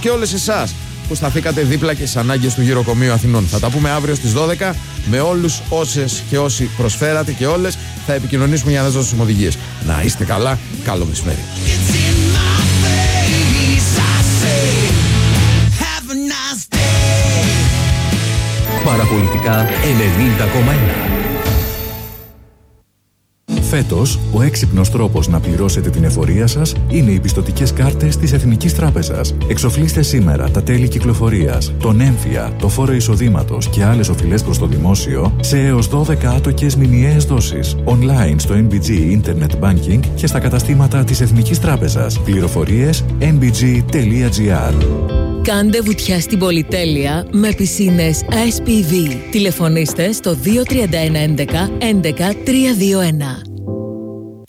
και όλες εσάς που σταθήκατε δίπλα και στις ανάγκες του γυροκομείου Αθηνών. Θα τα πούμε αύριο στις 12 με όλους όσες και όσοι προσφέρατε και όλες. Θα επικοινωνήσουμε για να σα δώσουμε οδηγίες. Να είστε καλά. Καλό μεσημέρι. Παραπολιτικά 90,1 Φέτος, ο έξυπνος τρόπος να πληρώσετε την εφορία σας είναι οι πιστοτικές κάρτες της Εθνικής Τράπεζας. Εξοφλήστε σήμερα τα τέλη κυκλοφορίας, τον έμφυα, το φόρο εισοδήματος και άλλες οφειλές προς το δημόσιο σε έως 12 άτοκες μηνιαίες δόσεις. Online στο NBG Internet Banking και στα καταστήματα της Εθνικής Τράπεζας. Πληροφορίες nbg.gr. Κάντε βουτιά στην πολυτέλεια με πισίνες SPV. Τηλεφωνήστε στο 231 11 11 321.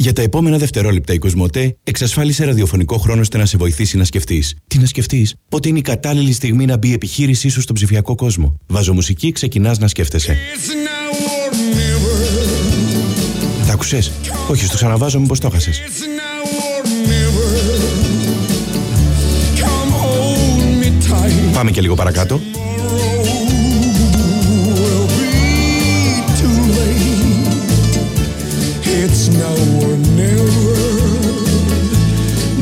Για τα επόμενα δευτερόλεπτα η Κοσμοτέ εξασφάλισε ραδιοφωνικό χρόνο ώστε να σε βοηθήσει να σκεφτείς. Τι να σκεφτείς, πότε είναι η κατάλληλη στιγμή να μπει η επιχείρησή σου στον ψηφιακό κόσμο. Βάζω μουσική, ξεκινάς να σκέφτεσαι. Τα άκουσε. Όχι, στο ξαναβάζω, μήπως το έχασες. Πάμε και λίγο παρακάτω.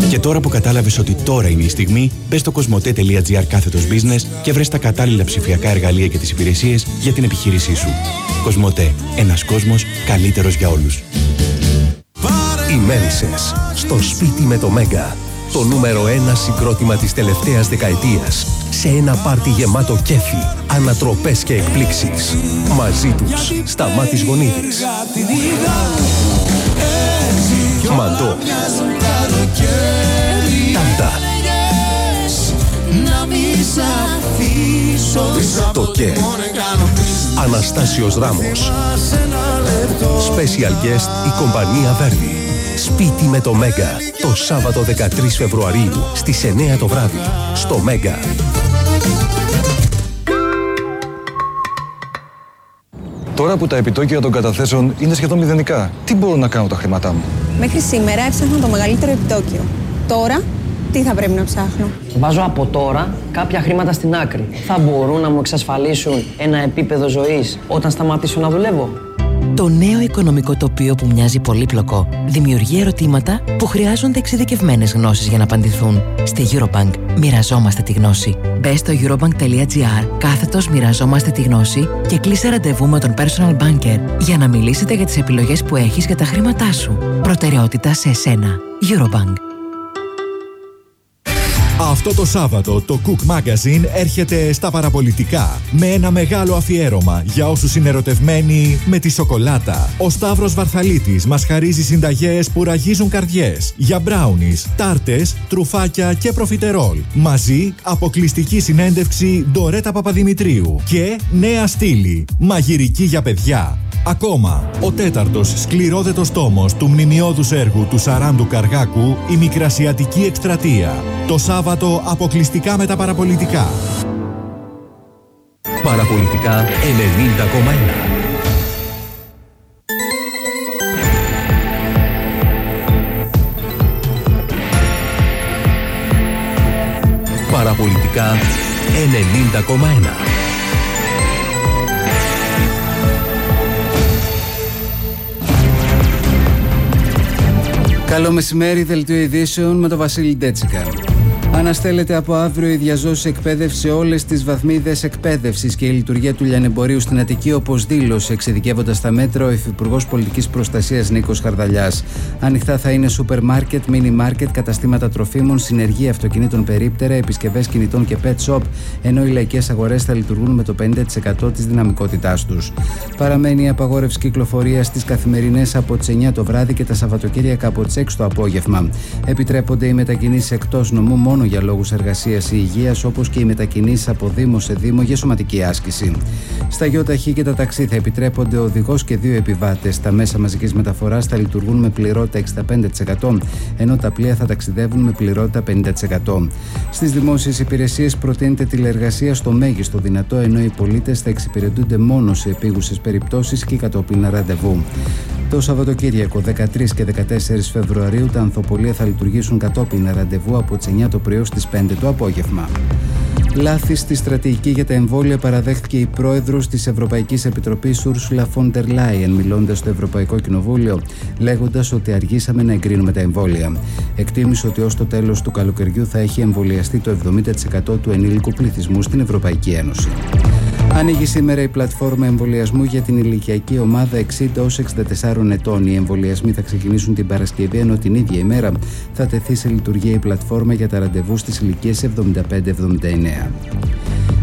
Και τώρα που κατάλαβες ότι τώρα είναι η στιγμή, μπες στο κοσμοτέ.gr κάθετος business και βρες τα κατάλληλα ψηφιακά εργαλεία και τις υπηρεσίες για την επιχείρησή σου. Κοσμοτέ. Ένας κόσμος καλύτερος για όλους. Οι Μέλισσες. Στο σπίτι με το Μέγκα. Το νούμερο ένα συγκρότημα της τελευταίας δεκαετίας. Σε ένα πάρτι γεμάτο κέφι, ανατροπές και εκπλήξεις. Μαζί τους, Σταμάτης Γονίδης. Μαντό. Τάντα. Το ΚΕ. Αναστάσιος Ράμος. Special guest η κομπανία Βέρνη. Σπίτι με το Μέγκα. Το Σάββατο 13 Φεβρουαρίου στις 9 το βράδυ. Στο Μέγκα. Τώρα που τα επιτόκια των καταθέσεων είναι σχεδόν μηδενικά, τι μπορώ να κάνω τα χρήματά μου; Μέχρι σήμερα έψαχνα το μεγαλύτερο επιτόκιο. Τώρα, τι θα πρέπει να ψάχνω; Βάζω από τώρα κάποια χρήματα στην άκρη. Θα μπορούν να μου εξασφαλίσουν ένα επίπεδο ζωής όταν σταματήσω να δουλεύω; Το νέο οικονομικό τοπίο που μοιάζει πολύπλοκο δημιουργεί ερωτήματα που χρειάζονται εξειδικευμένες γνώσεις για να απαντηθούν. Στη Eurobank μοιραζόμαστε τη γνώση. Μπε στο eurobank.gr κάθετος μοιραζόμαστε τη γνώση και κλείσε ραντεβού με τον personal banker για να μιλήσετε για τις επιλογές που έχεις για τα χρήματά σου. Προτεραιότητα σε εσένα. Eurobank. Αυτό το Σάββατο το Cook Magazine έρχεται στα παραπολιτικά με ένα μεγάλο αφιέρωμα για όσους είναι ερωτευμένοι με τη σοκολάτα. Ο Σταύρος Βαρθαλίτης μας χαρίζει συνταγές που ραγίζουν καρδιές για μπράουνις, τάρτες, τρουφάκια και προφιτερόλ. Μαζί αποκλειστική συνέντευξη Ντορέτα Παπαδημητρίου και νέα στήλη, μαγειρική για παιδιά. Ακόμα, ο τέταρτος σκληρόδετος τόμος του μνημειώδους έργου του Σαράντου Καργάκου «Η Μικρασιατική Εκστρατεία». Το Σάββατο αποκλειστικά με τα παραπολιτικά. Παραπολιτικά 90,1 Παραπολιτικά 90,1 Καλό μεσημέρι, δελτίο ειδήσεων με τον Βασίλη Ντέτσικα. Αναστέλλεται από αύριο η διαζώση εκπαίδευση σε όλες τις βαθμίδες εκπαίδευσης και η λειτουργία του λιανεμπορίου στην Αττική, όπως δήλωσε εξειδικεύοντας τα μέτρα ο Υφυπουργός Πολιτικής Προστασίας Νίκος Χαρδαλιάς. Ανοιχτά θα είναι σούπερ μάρκετ, μίνι μάρκετ, καταστήματα τροφίμων, συνεργεία αυτοκινήτων περίπτερα, επισκευές κινητών και pet shop, ενώ οι λαϊκές αγορές θα λειτουργούν με το 50% της δυναμικότητάς τους. Παραμένει η απαγόρευση κυκλοφορίας στις καθημερινές από τις 9 το βράδυ και τα Σαββατοκύριακα από τις 6 το απόγευμα. Επιτρέπονται οι μετακινήσεις εκτός νομού μόνο μόνο για λόγους εργασίας ή υγείας, όπως και οι μετακινήσεις από Δήμο σε Δήμο για σωματική άσκηση. Στα ΙΟΤΑΧΗ και τα ταξί θα επιτρέπονται ο οδηγός και δύο επιβάτες. Τα μέσα μαζικής μεταφοράς θα λειτουργούν με πληρότητα 65%, ενώ τα πλοία θα ταξιδεύουν με πληρότητα 50%. Στις δημόσιες υπηρεσίες προτείνεται τηλεργασία στο μέγιστο δυνατό, ενώ οι πολίτες θα εξυπηρετούνται μόνο σε επίγουσες περιπτώσεις και κατόπιν ραντεβού. Το Σαββατοκύριακο 13 και 14 Φεβρουαρίου τα ανθοπολία θα λειτουργήσουν κατόπιν ραντεβού από τις 9 το Οκτωβρίου στις 5 το απόγευμα. Λάθη στη στρατηγική για τα εμβόλια παραδέχθηκε η πρόεδρος της Ευρωπαϊκής Επιτροπής Ούρσουλα Φόντερ Λάιεν, μιλώντας στο Ευρωπαϊκό Κοινοβούλιο, λέγοντας ότι αργήσαμε να εγκρίνουμε τα εμβόλια. Εκτίμησε ότι ως το τέλος του καλοκαιριού θα έχει εμβολιαστεί το 70% του ενήλικου πληθυσμού στην Ευρωπαϊκή Ένωση. Ανοίγει σήμερα η πλατφόρμα εμβολιασμού για την ηλικιακή ομάδα 60 έως 64 ετών. Οι εμβολιασμοί θα ξεκινήσουν την Παρασκευή, ενώ την ίδια ημέρα θα τεθεί σε λειτουργία η πλατφόρμα για τα ραντεβού στις ηλικίες 75-79.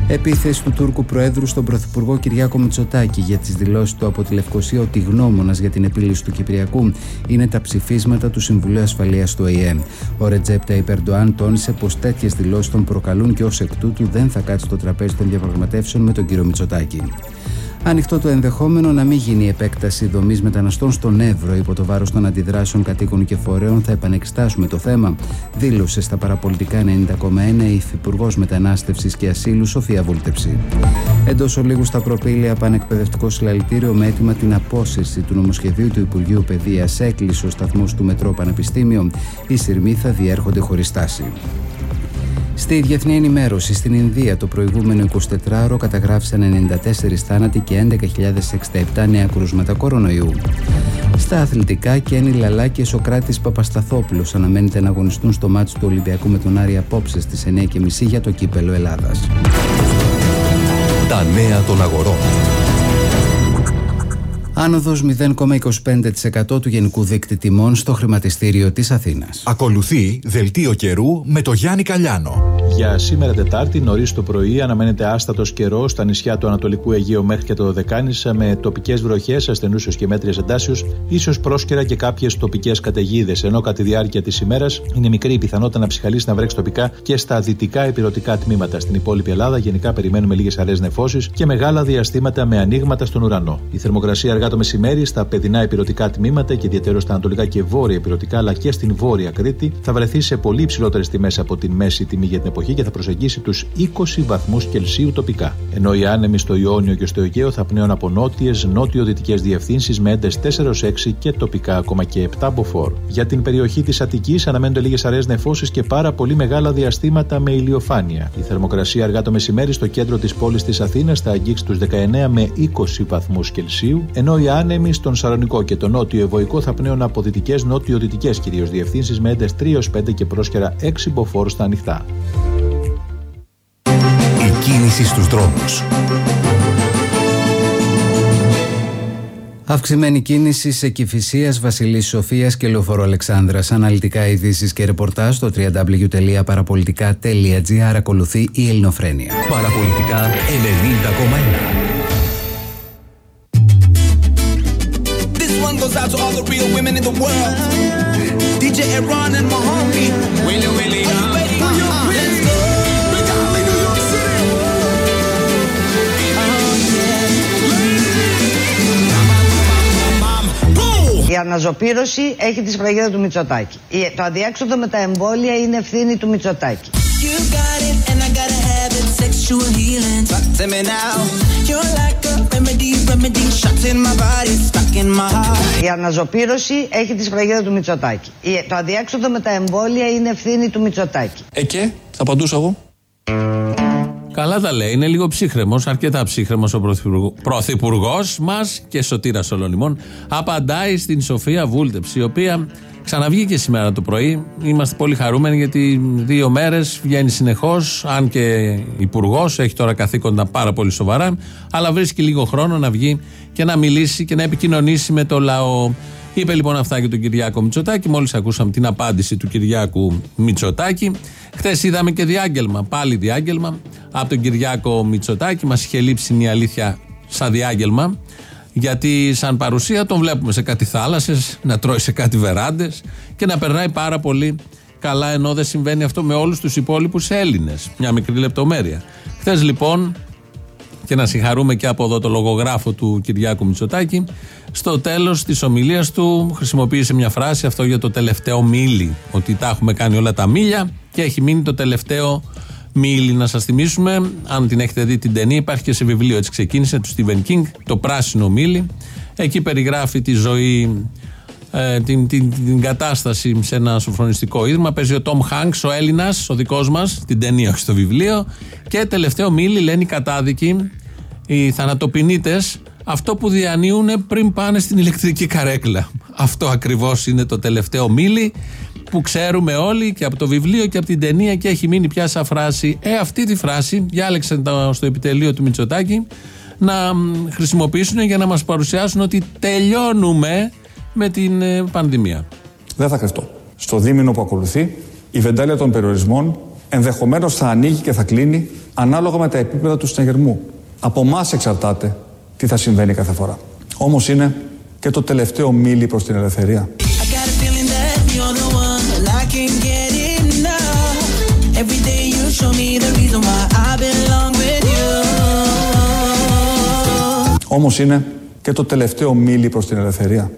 Επίθεση του Τούρκου Προέδρου στον Πρωθυπουργό Κυριάκο Μητσοτάκη για τις δηλώσεις του από τη Λευκοσία ότι γνώμονας για την επίλυση του Κυπριακού είναι τα ψηφίσματα του Συμβουλίου Ασφαλείας του ΟΗΕ. Ο Ρετζέπτα Υπερντοάν τόνισε πως τέτοιες δηλώσεις τον προκαλούν και ως εκ τούτου δεν θα κάτσει στο τραπέζι των διαπραγματεύσεων με τον κύριο Μητσοτάκη. Ανοιχτό το ενδεχόμενο να μην γίνει επέκταση δομής μεταναστών στον Εύρο υπό το βάρος των αντιδράσεων κατοίκων και φορέων. Θα επανεξετάσουμε το θέμα, δήλωσε στα παραπολιτικά 90,1 η Υφυπουργός Μετανάστευσης και Ασύλου Σοφία Βούλτεψη. Εντός ολίγους στα προπήλαια πανεκπαιδευτικό συλλαλητήριο με έτοιμα την απόσυρση του νομοσχεδίου του Υπουργείου Παιδείας έκλεισε ο σταθμός του Μετρό Πανεπιστήμιο. Οι σειρμοί θα διέρχονται χωρίς στάση. Στη διεθνή ενημέρωση στην Ινδία το προηγούμενο 24ωρο καταγράφησαν 94 θάνατοι και 11.067 νέα κρούσματα κορονοϊού. Στα αθλητικά, Κένι Λαλά και Σοκράτης Παπασταθόπουλος αναμένεται να αγωνιστούν στο μάτσο του Ολυμπιακού με τον Άρη απόψε στις 9.30 για το κύπελο Ελλάδας. Τα νέα των αγορών. Άνοδος 0,25% του γενικού δίκτυ τιμών στο χρηματιστήριο της Αθήνας. Ακολουθεί δελτίο καιρού με το Γιάννη Καλιάνο. Για σήμερα Τετάρτη, νωρίς το πρωί, αναμένεται άστατος καιρός στα νησιά του Ανατολικού Αιγαίου μέχρι και το Δωδεκάνησα με τοπικές βροχές, ασθενούσεως και μέτριες εντάσεω, ίσως πρόσκαιρα και κάποιες τοπικές καταιγίδες. Ενώ κατά τη διάρκεια της ημέρας είναι μικρή η πιθανότητα να ψυχαλίσει να βρέξει τοπικά και στα δυτικά επιρωτικά τμήματα. Στην υπόλοιπη Ελλάδα, γενικά περιμένουμε λίγες αραιέ νεφώσεις και μεγάλα διαστήματα με ανοίγματα στον ουρανό. Η θερμοκρασία αργά το μεσημέρι στα παιδινά επιρωτικά τμήματα και ιδιαίτερα στα ανατολικά και βόρεια επιρωτικά αλλά και στην βόρεια Κρήτη θα βρεθεί σε πολύ υψηλότερες τιμές από την μέση τιμή για την εποχή και θα προσεγγίσει τους 20 βαθμούς Κελσίου τοπικά. Ενώ οι άνεμοι στο Ιόνιο και στο Αιγαίο θα πνέουν από νότιες νότιο-δυτικές διευθύνσεις με έντες 4 6 και τοπικά ακόμα και 7 μποφόρ. Για την περιοχή της Αττικής αναμένονται λίγες αραιές νεφώσεις και πάρα πολύ μεγάλα διαστήματα με ηλιοφάνεια. Η θερμοκρασία αργά το μεσημέρι στο κέντρο της πόλης της Αθήνας θα αγγίξει τους 19 με 20 βαθμούς Κελσίου, ενώ οι άνεμοι στον Σαρονικό και το νότιο Ευωικό θα πνέουν από δυτικές νότιο-δυτικές κυρίως διευθύνσεις με έντες 3 5 και πρόσκαιρα 6 μποφόρ στα ανοιχτά κίνηση στους δρόμους. Αυξημένη κίνηση σε Κυφυσία, Βασιλής Σοφίας και Λεωφορό Αλεξάνδρας. Αναλυτικά ειδήσεις και ρεπορτάζ στο www.parapolitica.gr ακολουθεί η Ελληνοφρένεια. Παραπολιτικά 90,1. This one goes out to all the real women in the world. DJ Aaron and my homie. Willie Willie. Η αναζωπήρωση έχει τη σφραγίδα του Μητσοτάκη. Το αδιέξοδο με τα εμβόλια είναι ευθύνη του Μητσοτάκη. Η αναζωπήρωση έχει τη σφραγίδα του Μητσοτάκη. Το αδιέξοδο με τα εμβόλια είναι ευθύνη του Μητσοτάκη. Ε και, θα απαντούσα εγώ. Καλά τα λέει. Είναι λίγο ψύχρεμος, αρκετά ψύχρεμος ο πρωθυπουργός μας και σωτήρας όλων Απαντάει στην Σοφία Βούλτεψη, η οποία ξαναβγήκε σήμερα το πρωί. Είμαστε πολύ χαρούμενοι γιατί δύο μέρες βγαίνει συνεχώς, αν και υπουργός, έχει τώρα καθήκοντα πάρα πολύ σοβαρά, αλλά βρίσκει λίγο χρόνο να βγει και να μιλήσει και να επικοινωνήσει με το λαό. Είπε λοιπόν αυτά και τον Κυριάκο Μητσοτάκη. Μόλις ακούσαμε την απάντηση του Κυριάκου Μητσοτάκη. Χθες είδαμε και διάγγελμα, πάλι διάγγελμα από τον Κυριάκο Μητσοτάκη. Μας είχε λείψει μια αλήθεια σαν διάγγελμα. Γιατί σαν παρουσία τον βλέπουμε σε κάτι θάλασσες, να τρώει σε κάτι βεράντες και να περνάει πάρα πολύ καλά. Ενώ δεν συμβαίνει αυτό με όλους τους υπόλοιπους Έλληνες. Μια μικρή λεπτομέρεια. Χθες λοιπόν και να συγχαρούμε και από εδώ το λογογράφο του Κυριάκου Μητσοτάκη. Στο τέλος της ομιλίας του χρησιμοποίησε μια φράση αυτό για το τελευταίο μίλι. Ότι τα έχουμε κάνει όλα τα μίλια και έχει μείνει το τελευταίο μίλι. Να σας θυμίσουμε, αν την έχετε δει την ταινία, υπάρχει και σε βιβλίο. Έτσι ξεκίνησε του Stephen King, το πράσινο μίλι. Εκεί περιγράφει τη ζωή ε, την, την, την κατάσταση σε ένα σοφρονιστικό ίδρυμα. Παίζει ο Τόμ Χάγκ, ο Έλληνας, ο δικός μας, την ταινία, όχι στο βιβλίο. Και τελευταίο μίλη λένε οι κατάδικοι, οι θανατοποιητέ, αυτό που διανύουν πριν πάνε στην ηλεκτρική καρέκλα. Αυτό ακριβώς είναι το τελευταίο μίλη που ξέρουμε όλοι και από το βιβλίο και από την ταινία και έχει μείνει πια σαν φράση. Ε, αυτή τη φράση διάλεξαν στο επιτελείο του Μητσοτάκη να χρησιμοποιήσουν για να μας παρουσιάσουν ότι τελειώνουμε με την ε, πανδημία. Δεν θα κρυφτώ. Στο δίμηνο που ακολουθεί, η βεντάλια των περιορισμών ενδεχομένως θα ανοίγει και θα κλείνει ανάλογα με τα επίπεδα του συναγερμού. Από εμάς εξαρτάται τι θα συμβαίνει κάθε φορά. Όμως είναι και το τελευταίο μίλι προς την ελευθερία. Όμως είναι και το τελευταίο μίλι προς την ελευθερία.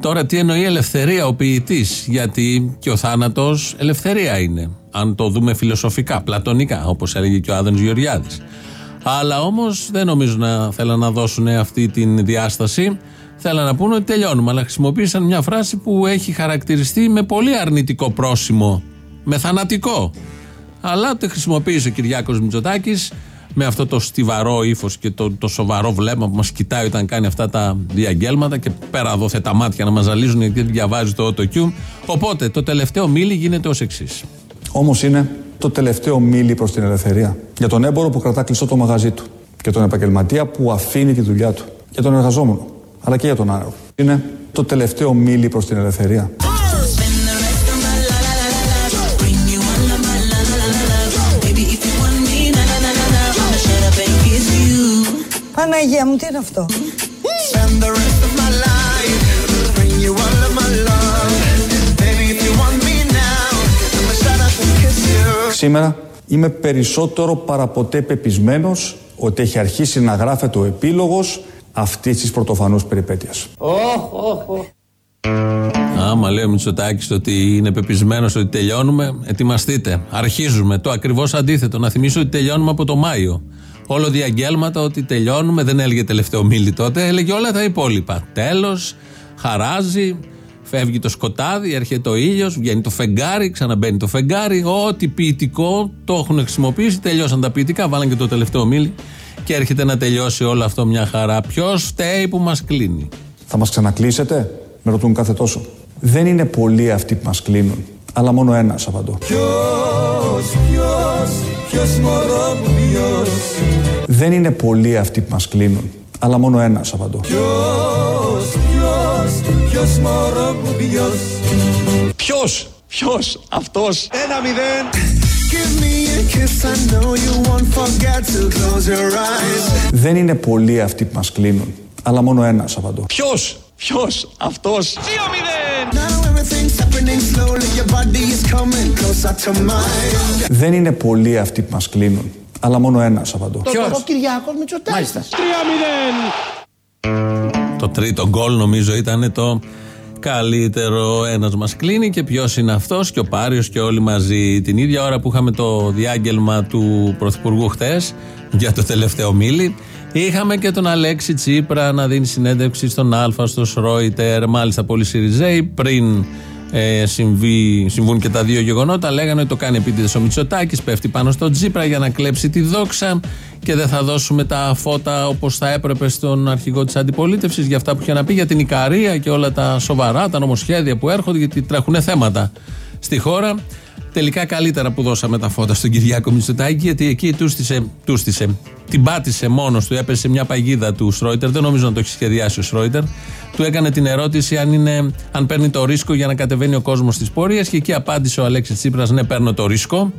Τώρα τι εννοεί ελευθερία ο ποιητής, γιατί και ο θάνατος ελευθερία είναι. Αν το δούμε φιλοσοφικά, πλατωνικά, όπως έλεγε και ο Άδωνης Γεωργιάδης. Αλλά όμως δεν νομίζω να θέλαν να δώσουν αυτή την διάσταση. Θέλαν να πούνε ότι τελειώνουμε. Αλλά χρησιμοποίησαν μια φράση που έχει χαρακτηριστεί με πολύ αρνητικό πρόσημο. Με θανατικό. Αλλά το χρησιμοποίησε ο Κυριάκος Μητσοτάκης με αυτό το στιβαρό ύφος και το, το σοβαρό βλέμμα που μας κοιτάει όταν κάνει αυτά τα διαγγέλματα και πέρα δόθε τα μάτια να μας ζαλίζουν γιατί διαβάζει το autocue. Οπότε το τελευταίο μίλι γίνεται ως εξής. Όμως είναι το τελευταίο μίλι προς την ελευθερία. Για τον έμπορο που κρατά κλειστό το μαγαζί του. Και τον επαγγελματία που αφήνει τη δουλειά του. Για τον εργαζόμενο. Αλλά και για τον άνθρωπο. Είναι το τελευταίο μίλι προς την ελευθερία. Παναγία μου, τι είναι αυτό; Σήμερα είμαι περισσότερο παραποτέ πεπισμένος ότι έχει αρχίσει να γράφεται ο επίλογος αυτής της πρωτοφανούς περιπέτειας. Άμα λέει ο Μητσοτάκης ότι είναι πεπισμένος ότι τελειώνουμε, ετοιμαστείτε. Αρχίζουμε. Το ακριβώς αντίθετο. Να θυμίσω ότι τελειώνουμε από το Μάιο. Όλο διαγγέλματα ότι τελειώνουμε, δεν έλεγε τελευταίο μίλη τότε, έλεγε όλα τα υπόλοιπα. Τέλος, χαράζει, φεύγει το σκοτάδι, έρχεται ο ήλιος, βγαίνει το φεγγάρι, ξαναμπαίνει το φεγγάρι. Ό,τι ποιητικό το έχουν χρησιμοποιήσει, τελειώσαν τα ποιητικά, βάλαν και το τελευταίο μίλη και έρχεται να τελειώσει όλο αυτό μια χαρά. Ποιος φταίει που μας κλείνει; Θα μας ξανακλείσετε, με ρωτούν κάθε τόσο. Δεν είναι πολλοί αυτοί που μας κλείνουν, αλλά μόνο ένας απαντώ. Ποιος, ποιος, ποιο μωρό μου, ποιο. Δεν είναι πολλοί αυτοί που μας κλείνουν, αλλά μόνο ένας απαντώ. Ποιος, ποιος, ποιος μωρό μου, ποιος. Ποιος, ποιο, αυτός; Ένα μηδέν. Δεν είναι πολλοί αυτοί που μας κλείνουν, αλλά μόνο ένας απαντώ. Ποιος, ποιος, αυτός; 2-0. Δεν είναι πολλοί αυτοί που μας κλείνουν, αλλά μόνο ένας απαντώ. Ποιος; Ο Κυριάκος Μητσοτάκης. 3-0. Το τρίτο γκολ νομίζω ήταν το καλύτερο. Ένας μας κλείνει και ποιος είναι αυτός και ο Πάριος και όλοι μαζί. Την ίδια ώρα που είχαμε το διάγγελμα του Πρωθυπουργού χθες για το τελευταίο μίλη, είχαμε και τον Αλέξη Τσίπρα να δίνει συνέντευξη στον Α, στο Σρόιτερ, μάλιστα πολύ Σιριζέη, πριν ε, συμβεί, συμβούν και τα δύο γεγονότα. Λέγανε ότι το κάνει επίτηδες ο Μητσοτάκης, πέφτει πάνω στο Τσίπρα για να κλέψει τη δόξα και δεν θα δώσουμε τα φώτα όπως θα έπρεπε στον αρχηγό της αντιπολίτευσης για αυτά που είχε να πει για την Ικαρία και όλα τα σοβαρά, τα νομοσχέδια που έρχονται, γιατί τρέχουν θέματα στη χώρα. Τελικά καλύτερα που δώσαμε τα φώτα στον Κυριάκο Μητσοτάκη, γιατί εκεί τούστησε, τούστησε την πάτησε μόνος του, έπεσε σε μια παγίδα του Σρόιτερ. Δεν νομίζω να το έχει σχεδιάσει ο Σρόιτερ. Του έκανε την ερώτηση αν, είναι, αν παίρνει το ρίσκο για να κατεβαίνει ο κόσμος στις πορείες και εκεί απάντησε ο Αλέξης Τσίπρας: Ναι, παίρνω το ρίσκο.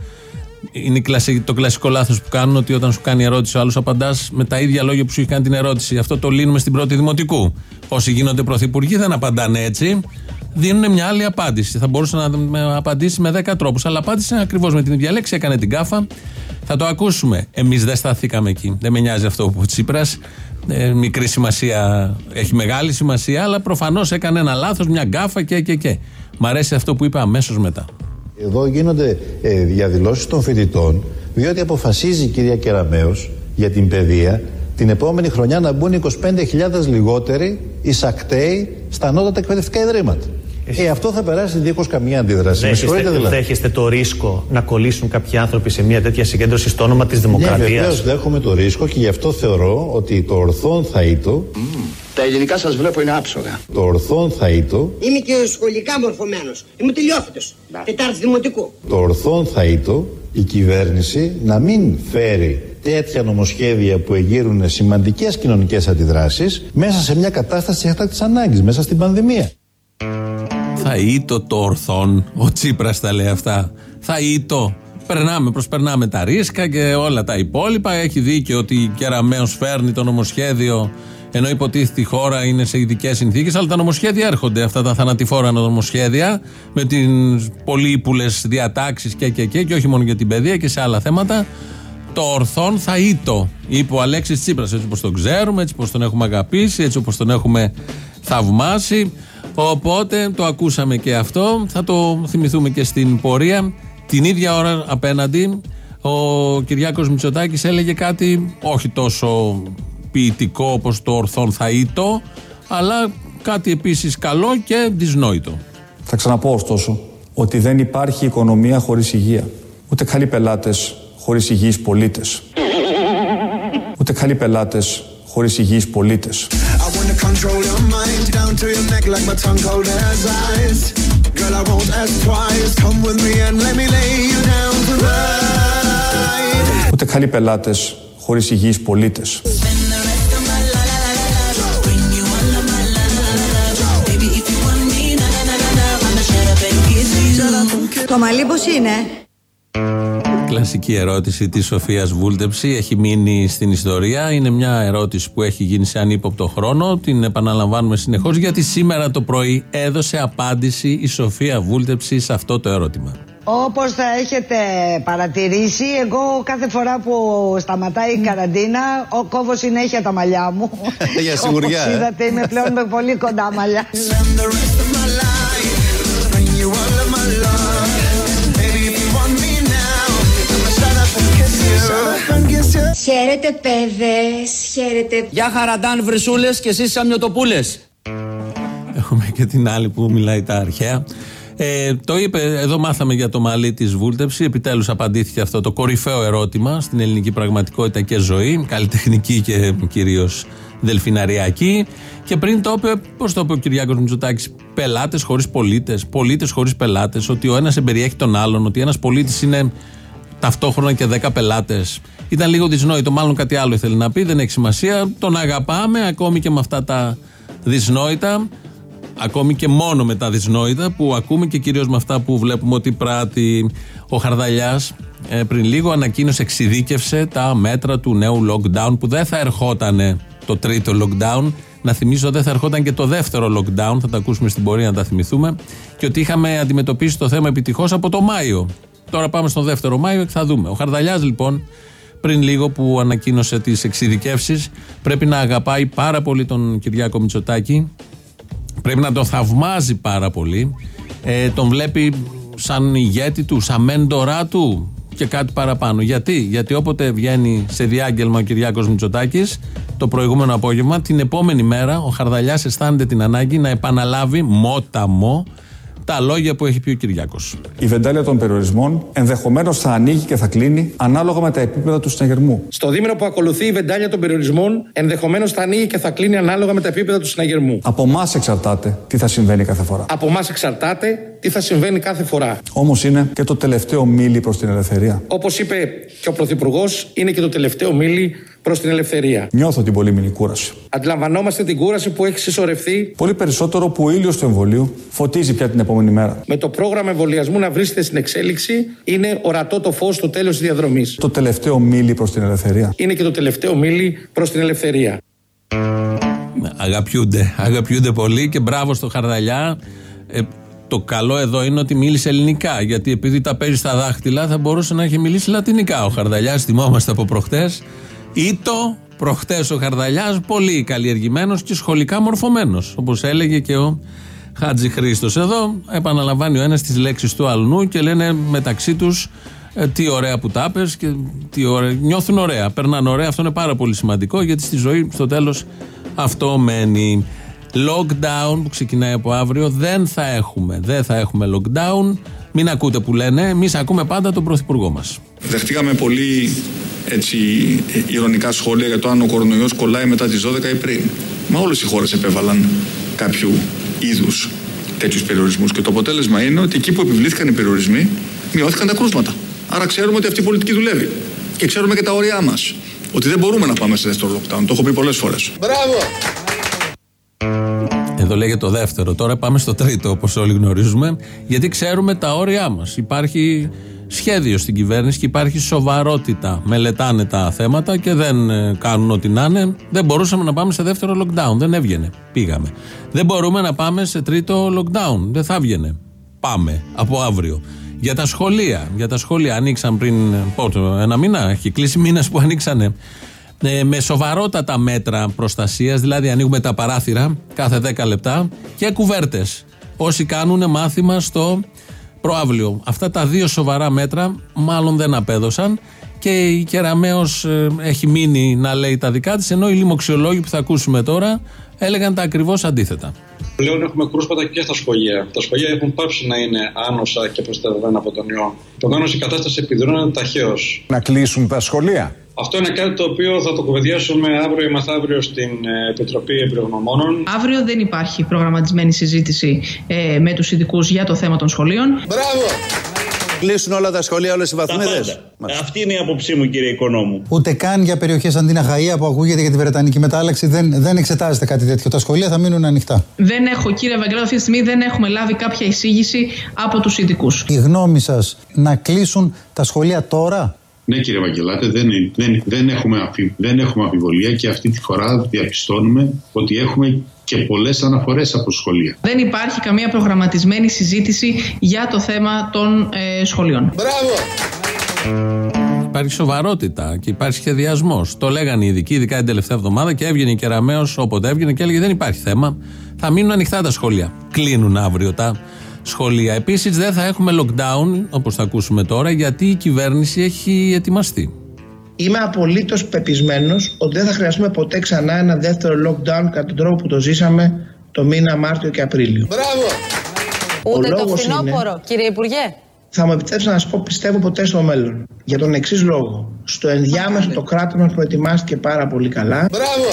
Είναι το κλασικό λάθος που κάνουν ότι όταν σου κάνει ερώτηση ο άλλος απαντάς με τα ίδια λόγια που σου έχει κάνει την ερώτηση. Αυτό το λύνουμε στην πρώτη δημοτικού. Όσοι γίνονται πρωθυπουργοί δεν απαντάνε έτσι. Δίνουν μια άλλη απάντηση. Θα μπορούσε να απαντήσει με 10 τρόπους. Αλλά απάντησε ακριβώς με την ίδια λέξη, έκανε την κάφα. Θα το ακούσουμε. Εμείς δεν σταθήκαμε εκεί. Δεν με νοιάζει αυτό που ο Τσίπρας. Ε, μικρή σημασία, έχει μεγάλη σημασία, αλλά προφανώς έκανε ένα λάθος, μια γκάφα και και και. Μ' αρέσει αυτό που είπε αμέσως μετά. Εδώ γίνονται ε, διαδηλώσεις των φοιτητών, διότι αποφασίζει η κυρία Κεραμέως για την παιδεία την επόμενη χρονιά να μπουν 25.000 λιγότεροι εισακτέοι στα ανώτατα εκπαιδευτικά ιδρύματα. Ε, αυτό θα περάσει δίχως καμία αντίδραση. Με συγχωρείτε Δέχεστε, δηλαδή. δέχεστε το ρίσκο να κολλήσουν κάποιοι άνθρωποι σε μια τέτοια συγκέντρωση στο όνομα της Ναι, δημοκρατίας; βεβαίως δέχομαι το ρίσκο και γι' αυτό θεωρώ ότι το ορθόν θα ήτο. Τα ελληνικά σας βλέπω είναι άψογα. Το ορθόν θα ήτο. Είμαι και σχολικά μορφωμένος. Είμαι τελειόφυτος. Τετάρτη δημοτικού. Το ορθόν θα ήτο η κυβέρνηση να μην φέρει τέτοια νομοσχέδια που εγείρουν σημαντικές κοινωνικές αντιδράσεις μέσα σε μια κατάσταση έκτακτης ανάγκης, μέσα στην πανδημία. Θα ήτο το ορθόν. Ο Τσίπρας τα λέει αυτά. Θα ήτο. Περνάμε, προσπερνάμε τα ρίσκα και όλα τα υπόλοιπα. Έχει δίκιο ότι η Κεραμαίο φέρνει το νομοσχέδιο ενώ υποτίθεται η χώρα είναι σε ειδικές συνθήκες. Αλλά τα νομοσχέδια έρχονται, αυτά τα θανατηφόρα νομοσχέδια, με τις πολύ ύπουλε διατάξεις και, και, και, και όχι μόνο για την παιδεία και σε άλλα θέματα. Το ορθόν θα ήτο, είπε ο Αλέξης Τσίπρας, έτσι όπως τον ξέρουμε, έτσι όπως τον έχουμε αγαπήσει, έτσι όπως τον έχουμε θαυμάσει. Οπότε το ακούσαμε και αυτό, θα το θυμηθούμε και στην πορεία. Την ίδια ώρα απέναντι ο Κυριάκος Μητσοτάκης έλεγε κάτι όχι τόσο ποιητικό όπως το ορθόν θα ήτο, αλλά κάτι επίσης καλό και δυσνόητο. Θα ξαναπώ ωστόσο ότι δεν υπάρχει οικονομία χωρίς υγεία. Ούτε καλοί πελάτες χωρίς υγιείς πολίτες. Ούτε καλοί πελάτες χωρίς υγιείς πολίτες. I wanna control your mind down to your neck like my tongue cold as ice. Girl, I won't ask twice. Come with me and let me lay you down to ride. Ούτε καλοί πελάτες χωρίς υγιείς πολίτες. Το μαλλί πώς είναι. Κλασική ερώτηση της Σοφίας Βούλτεψη έχει μείνει στην ιστορία. Είναι μια ερώτηση που έχει γίνει σε ανύποπτο χρόνο. Την επαναλαμβάνουμε συνεχώς γιατί σήμερα το πρωί έδωσε απάντηση η Σοφία Βούλτεψη σε αυτό το ερώτημα. Όπως θα έχετε παρατηρήσει, εγώ κάθε φορά που σταματάει η καραντίνα, ο κόβω συνέχεια τα μαλλιά μου. Για σιγουριά, Όπως ε. είδατε, είμαι πλέον με πολύ κοντά μαλλιά. Χαίρετε παιδες, χαίρετε. Γεια χαραντάν βρυσούλες και εσείς σαμιωτοπούλες. Έχουμε και την άλλη που μιλάει τα αρχαία. Ε, το είπε, εδώ μάθαμε για το μαλλί της Βούλτεψης. Επιτέλους απαντήθηκε αυτό το κορυφαίο ερώτημα στην ελληνική πραγματικότητα και ζωή. Καλλιτεχνική και κυρίως δελφιναριακή. Και πριν το είπε, πώς το είπε ο Κυριάκος Μητσοτάκης, πελάτες χωρίς πολίτες, πολίτες χωρίς πελάτες, ότι ο ένας εμπεριέχει τον άλλον, ότι ένας πολίτης είναι ταυτόχρονα και 10 πελάτες. Ήταν λίγο δυσνόητο, μάλλον κάτι άλλο ήθελε να πει, δεν έχει σημασία. Τον αγαπάμε ακόμη και με αυτά τα δυσνόητα ακόμη και μόνο με τα δυσνόητα που ακούμε και κυρίως με αυτά που βλέπουμε ότι πράττει ο Χαρδαλιάς. Ε, πριν λίγο ανακοίνωσε, εξειδίκευσε τα μέτρα του νέου lockdown που δεν θα ερχόταν το τρίτο lockdown. Να θυμίσω δεν θα ερχόταν και το δεύτερο lockdown. Θα τα ακούσουμε στην πορεία να τα θυμηθούμε. Και ότι είχαμε αντιμετωπίσει το θέμα επιτυχώς από το Μάιο τώρα πάμε στο δεύτερο Μάιο και θα δούμε ο Χαρδαλιάς λοιπόν πριν λίγο που ανακοίνωσε τις εξειδικεύσεις πρέπει να αγαπάει πάρα πολύ τον Κυριάκο Μητσοτάκη Πρέπει να τον θαυμάζει πάρα πολύ. Ε, τον βλέπει σαν ηγέτη του, σαν μέντορά του και κάτι παραπάνω. Γιατί, Γιατί όποτε βγαίνει σε διάγγελμα ο Κυριάκος Μητσοτάκης το προηγούμενο απόγευμα, την επόμενη μέρα ο Χαρδαλιάς αισθάνεται την ανάγκη να επαναλάβει μόταμο τα λόγια που έχει πει ο Κυριάκος. Η βεντάλια των περιορισμών ενδεχομένως θα ανοίγει και θα κλείνει ανάλογα με τα επίπεδα του συναγερμού. Στο δίμηνο που ακολουθεί, η βεντάλια των περιορισμών ενδεχομένως θα ανοίγει και θα κλείνει ανάλογα με τα επίπεδα του συναγερμού. Από εμάς εξαρτάται τι θα συμβαίνει κάθε φορά. Από εμάς εξαρτάται τι θα συμβαίνει κάθε φορά. Όμως είναι και το τελευταίο μίλι προς την ελευθερία. Όπως είπε και ο Πρωθυπουργός, είναι και το τελευταίο μίλι προς την ελευθερία. Νιώθω την πολύμηνη κούραση. Αντιλαμβανόμαστε την κούραση που έχει συσσωρευτεί Πολύ περισσότερο που ο ήλιος του εμβολίου φωτίζει πια την επόμενη μέρα. με το πρόγραμμα εμβολιασμού να βρίσκεται στην εξέλιξη. Είναι ορατό το φως στο τέλος της διαδρομής. Το τελευταίο μίλι προς την ελευθερία. Είναι και το τελευταίο μίλι προς την ελευθερία. Αγαπιούνται, αγαπιούνται πολύ και μπράβο στο Χαρδαλιά. Ε, το καλό εδώ είναι ότι μίλησε ελληνικά. Γιατί επειδή τα παίζει στα δάχτυλα, θα μπορούσε να έχει μιλήσει λατινικά ο Χαρδαλιάς. Θυμόμαστε από προχτές. Ήτο προχτές ο Χαρδαλιάς, πολύ καλλιεργημένος και σχολικά μορφωμένος. Όπως έλεγε και ο Χάτζη Χρήστος. Εδώ επαναλαμβάνει ο ένας τις λέξεις του αλλού και λένε μεταξύ τους Ε, τι ωραία που τα πες και τι ωραία. Νιώθουν ωραία, περνάνε ωραία. Αυτό είναι πάρα πολύ σημαντικό γιατί στη ζωή στο τέλος αυτό μένει. Lockdown που ξεκινάει από αύριο δεν θα έχουμε. Δεν θα έχουμε lockdown. Μην ακούτε που λένε. Εμείς ακούμε πάντα τον Πρωθυπουργό μας. Δεχτήκαμε πολύ έτσι, ηρωνικά σχόλια για το αν ο κορονοϊός κολλάει μετά τις 12 ή πριν. Μα όλες οι χώρες επέβαλαν κάποιου είδους τέτοιους περιορισμούς και το αποτέλεσμα είναι ότι εκεί που επιβλήθηκαν οι περιορισμοί μειώθηκαν τα κρούσματα. Άρα ξέρουμε ότι αυτή η πολιτική δουλεύει. Και ξέρουμε και τα όρια μας. Ότι δεν μπορούμε να πάμε σε δεύτερο lockdown. Το έχω πει πολλές φορές. Μπράβο! Εδώ λέγεται το δεύτερο. Τώρα πάμε στο τρίτο, όπως όλοι γνωρίζουμε, γιατί ξέρουμε τα όρια μας. Υπάρχει σχέδιο στην κυβέρνηση και υπάρχει σοβαρότητα. Μελετάνε τα θέματα και δεν ε, κάνουν ό,τι να είναι. Δεν μπορούσαμε να πάμε σε δεύτερο lockdown. Δεν έβγαινε. Πήγαμε. Δεν μπορούμε να πάμε σε τρίτο lockdown. Δεν θα έβγαινε. Πάμε από αύριο. Για τα σχολεία. Για τα σχολεία ανοίξαν πριν πότε, ένα μήνα. Έχει κλείσει μήνα που ανοίξανε. Ε, με σοβαρότατα μέτρα προστασίας, δηλαδή ανοίγουμε τα παράθυρα κάθε 10 λεπτά και κουβέρτες. Όσοι κάνουν μάθημα στο προάβλιο. Αυτά τα δύο σοβαρά μέτρα μάλλον δεν απέδωσαν και η Κεραμέως ε, έχει μείνει να λέει τα δικά της ενώ οι λοιμοξιολόγοι που θα ακούσουμε τώρα έλεγαν τα ακριβώς αντίθετα. Πλέον έχουμε κρούσματα και στα σχολεία. Τα σχολεία έχουν πάψει να είναι άνοσα και προστατευμένα από τον ιό. Επομένω η κατάσταση επιδρώνεται ταχαίως. Να κλείσουν τα σχολεία. Αυτό είναι κάτι το οποίο θα το κουβεντιάσουμε αύριο ή μεθαύριο στην ε, Επιτροπή Εμπειρογνωμόνων. Αύριο δεν υπάρχει προγραμματισμένη συζήτηση ε, με τους ειδικούς για το θέμα των σχολείων. Μπράβο! Κλείσουν όλα τα σχολεία, όλες οι βαθμίδες. Αυτή είναι η άποψή μου, κύριε Οικονόμου. Ούτε καν για περιοχές σαν την Αχαία που ακούγεται για τη Βρετανική μετάλλαξη δεν, δεν εξετάζεται κάτι τέτοιο. Τα σχολεία θα μείνουν ανοιχτά. Δεν έχω, κύριε Ευαγγελάτο, αυτή τη στιγμή δεν έχουμε λάβει κάποια εισήγηση από τους ειδικούς. Η γνώμη σας να κλείσουν τα σχολεία τώρα; Ναι, κύριε Βαγγελάτε, δεν, δεν, δεν, έχουμε αφι, δεν έχουμε αμφιβολία και αυτή τη φορά διαπιστώνουμε ότι έχουμε και πολλές αναφορές από σχολεία. Δεν υπάρχει καμία προγραμματισμένη συζήτηση για το θέμα των ε, σχολείων. Μπράβο! Υπάρχει σοβαρότητα και υπάρχει σχεδιασμός. Το λέγανε οι ειδικοί, ειδικά την τελευταία εβδομάδα, και έβγαινε η Κεραμαίο όποτε έβγαινε και έλεγε: Δεν υπάρχει θέμα. Θα μείνουν ανοιχτά τα σχολεία. Κλείνουν αύριο τα σχολεία. Επίσης, δεν θα έχουμε lockdown, όπως θα ακούσουμε τώρα, γιατί η κυβέρνηση έχει ετοιμαστεί. Είμαι απολύτως πεπισμένος ότι δεν θα χρειαστούμε ποτέ ξανά ένα δεύτερο lockdown κατά τον τρόπο που το ζήσαμε το μήνα Μάρτιο και Απρίλιο. Μπράβο! Ούτε Ο το λόγος φθινόπωρο, είναι- κύριε Υπουργέ. Θα μου επιτρέψετε να σας πω, πιστεύω ποτέ στο μέλλον. Για τον εξής λόγο. Στο ενδιάμεσο το κράτος μας προετοιμάστηκε πάρα πολύ καλά. Μπράβο!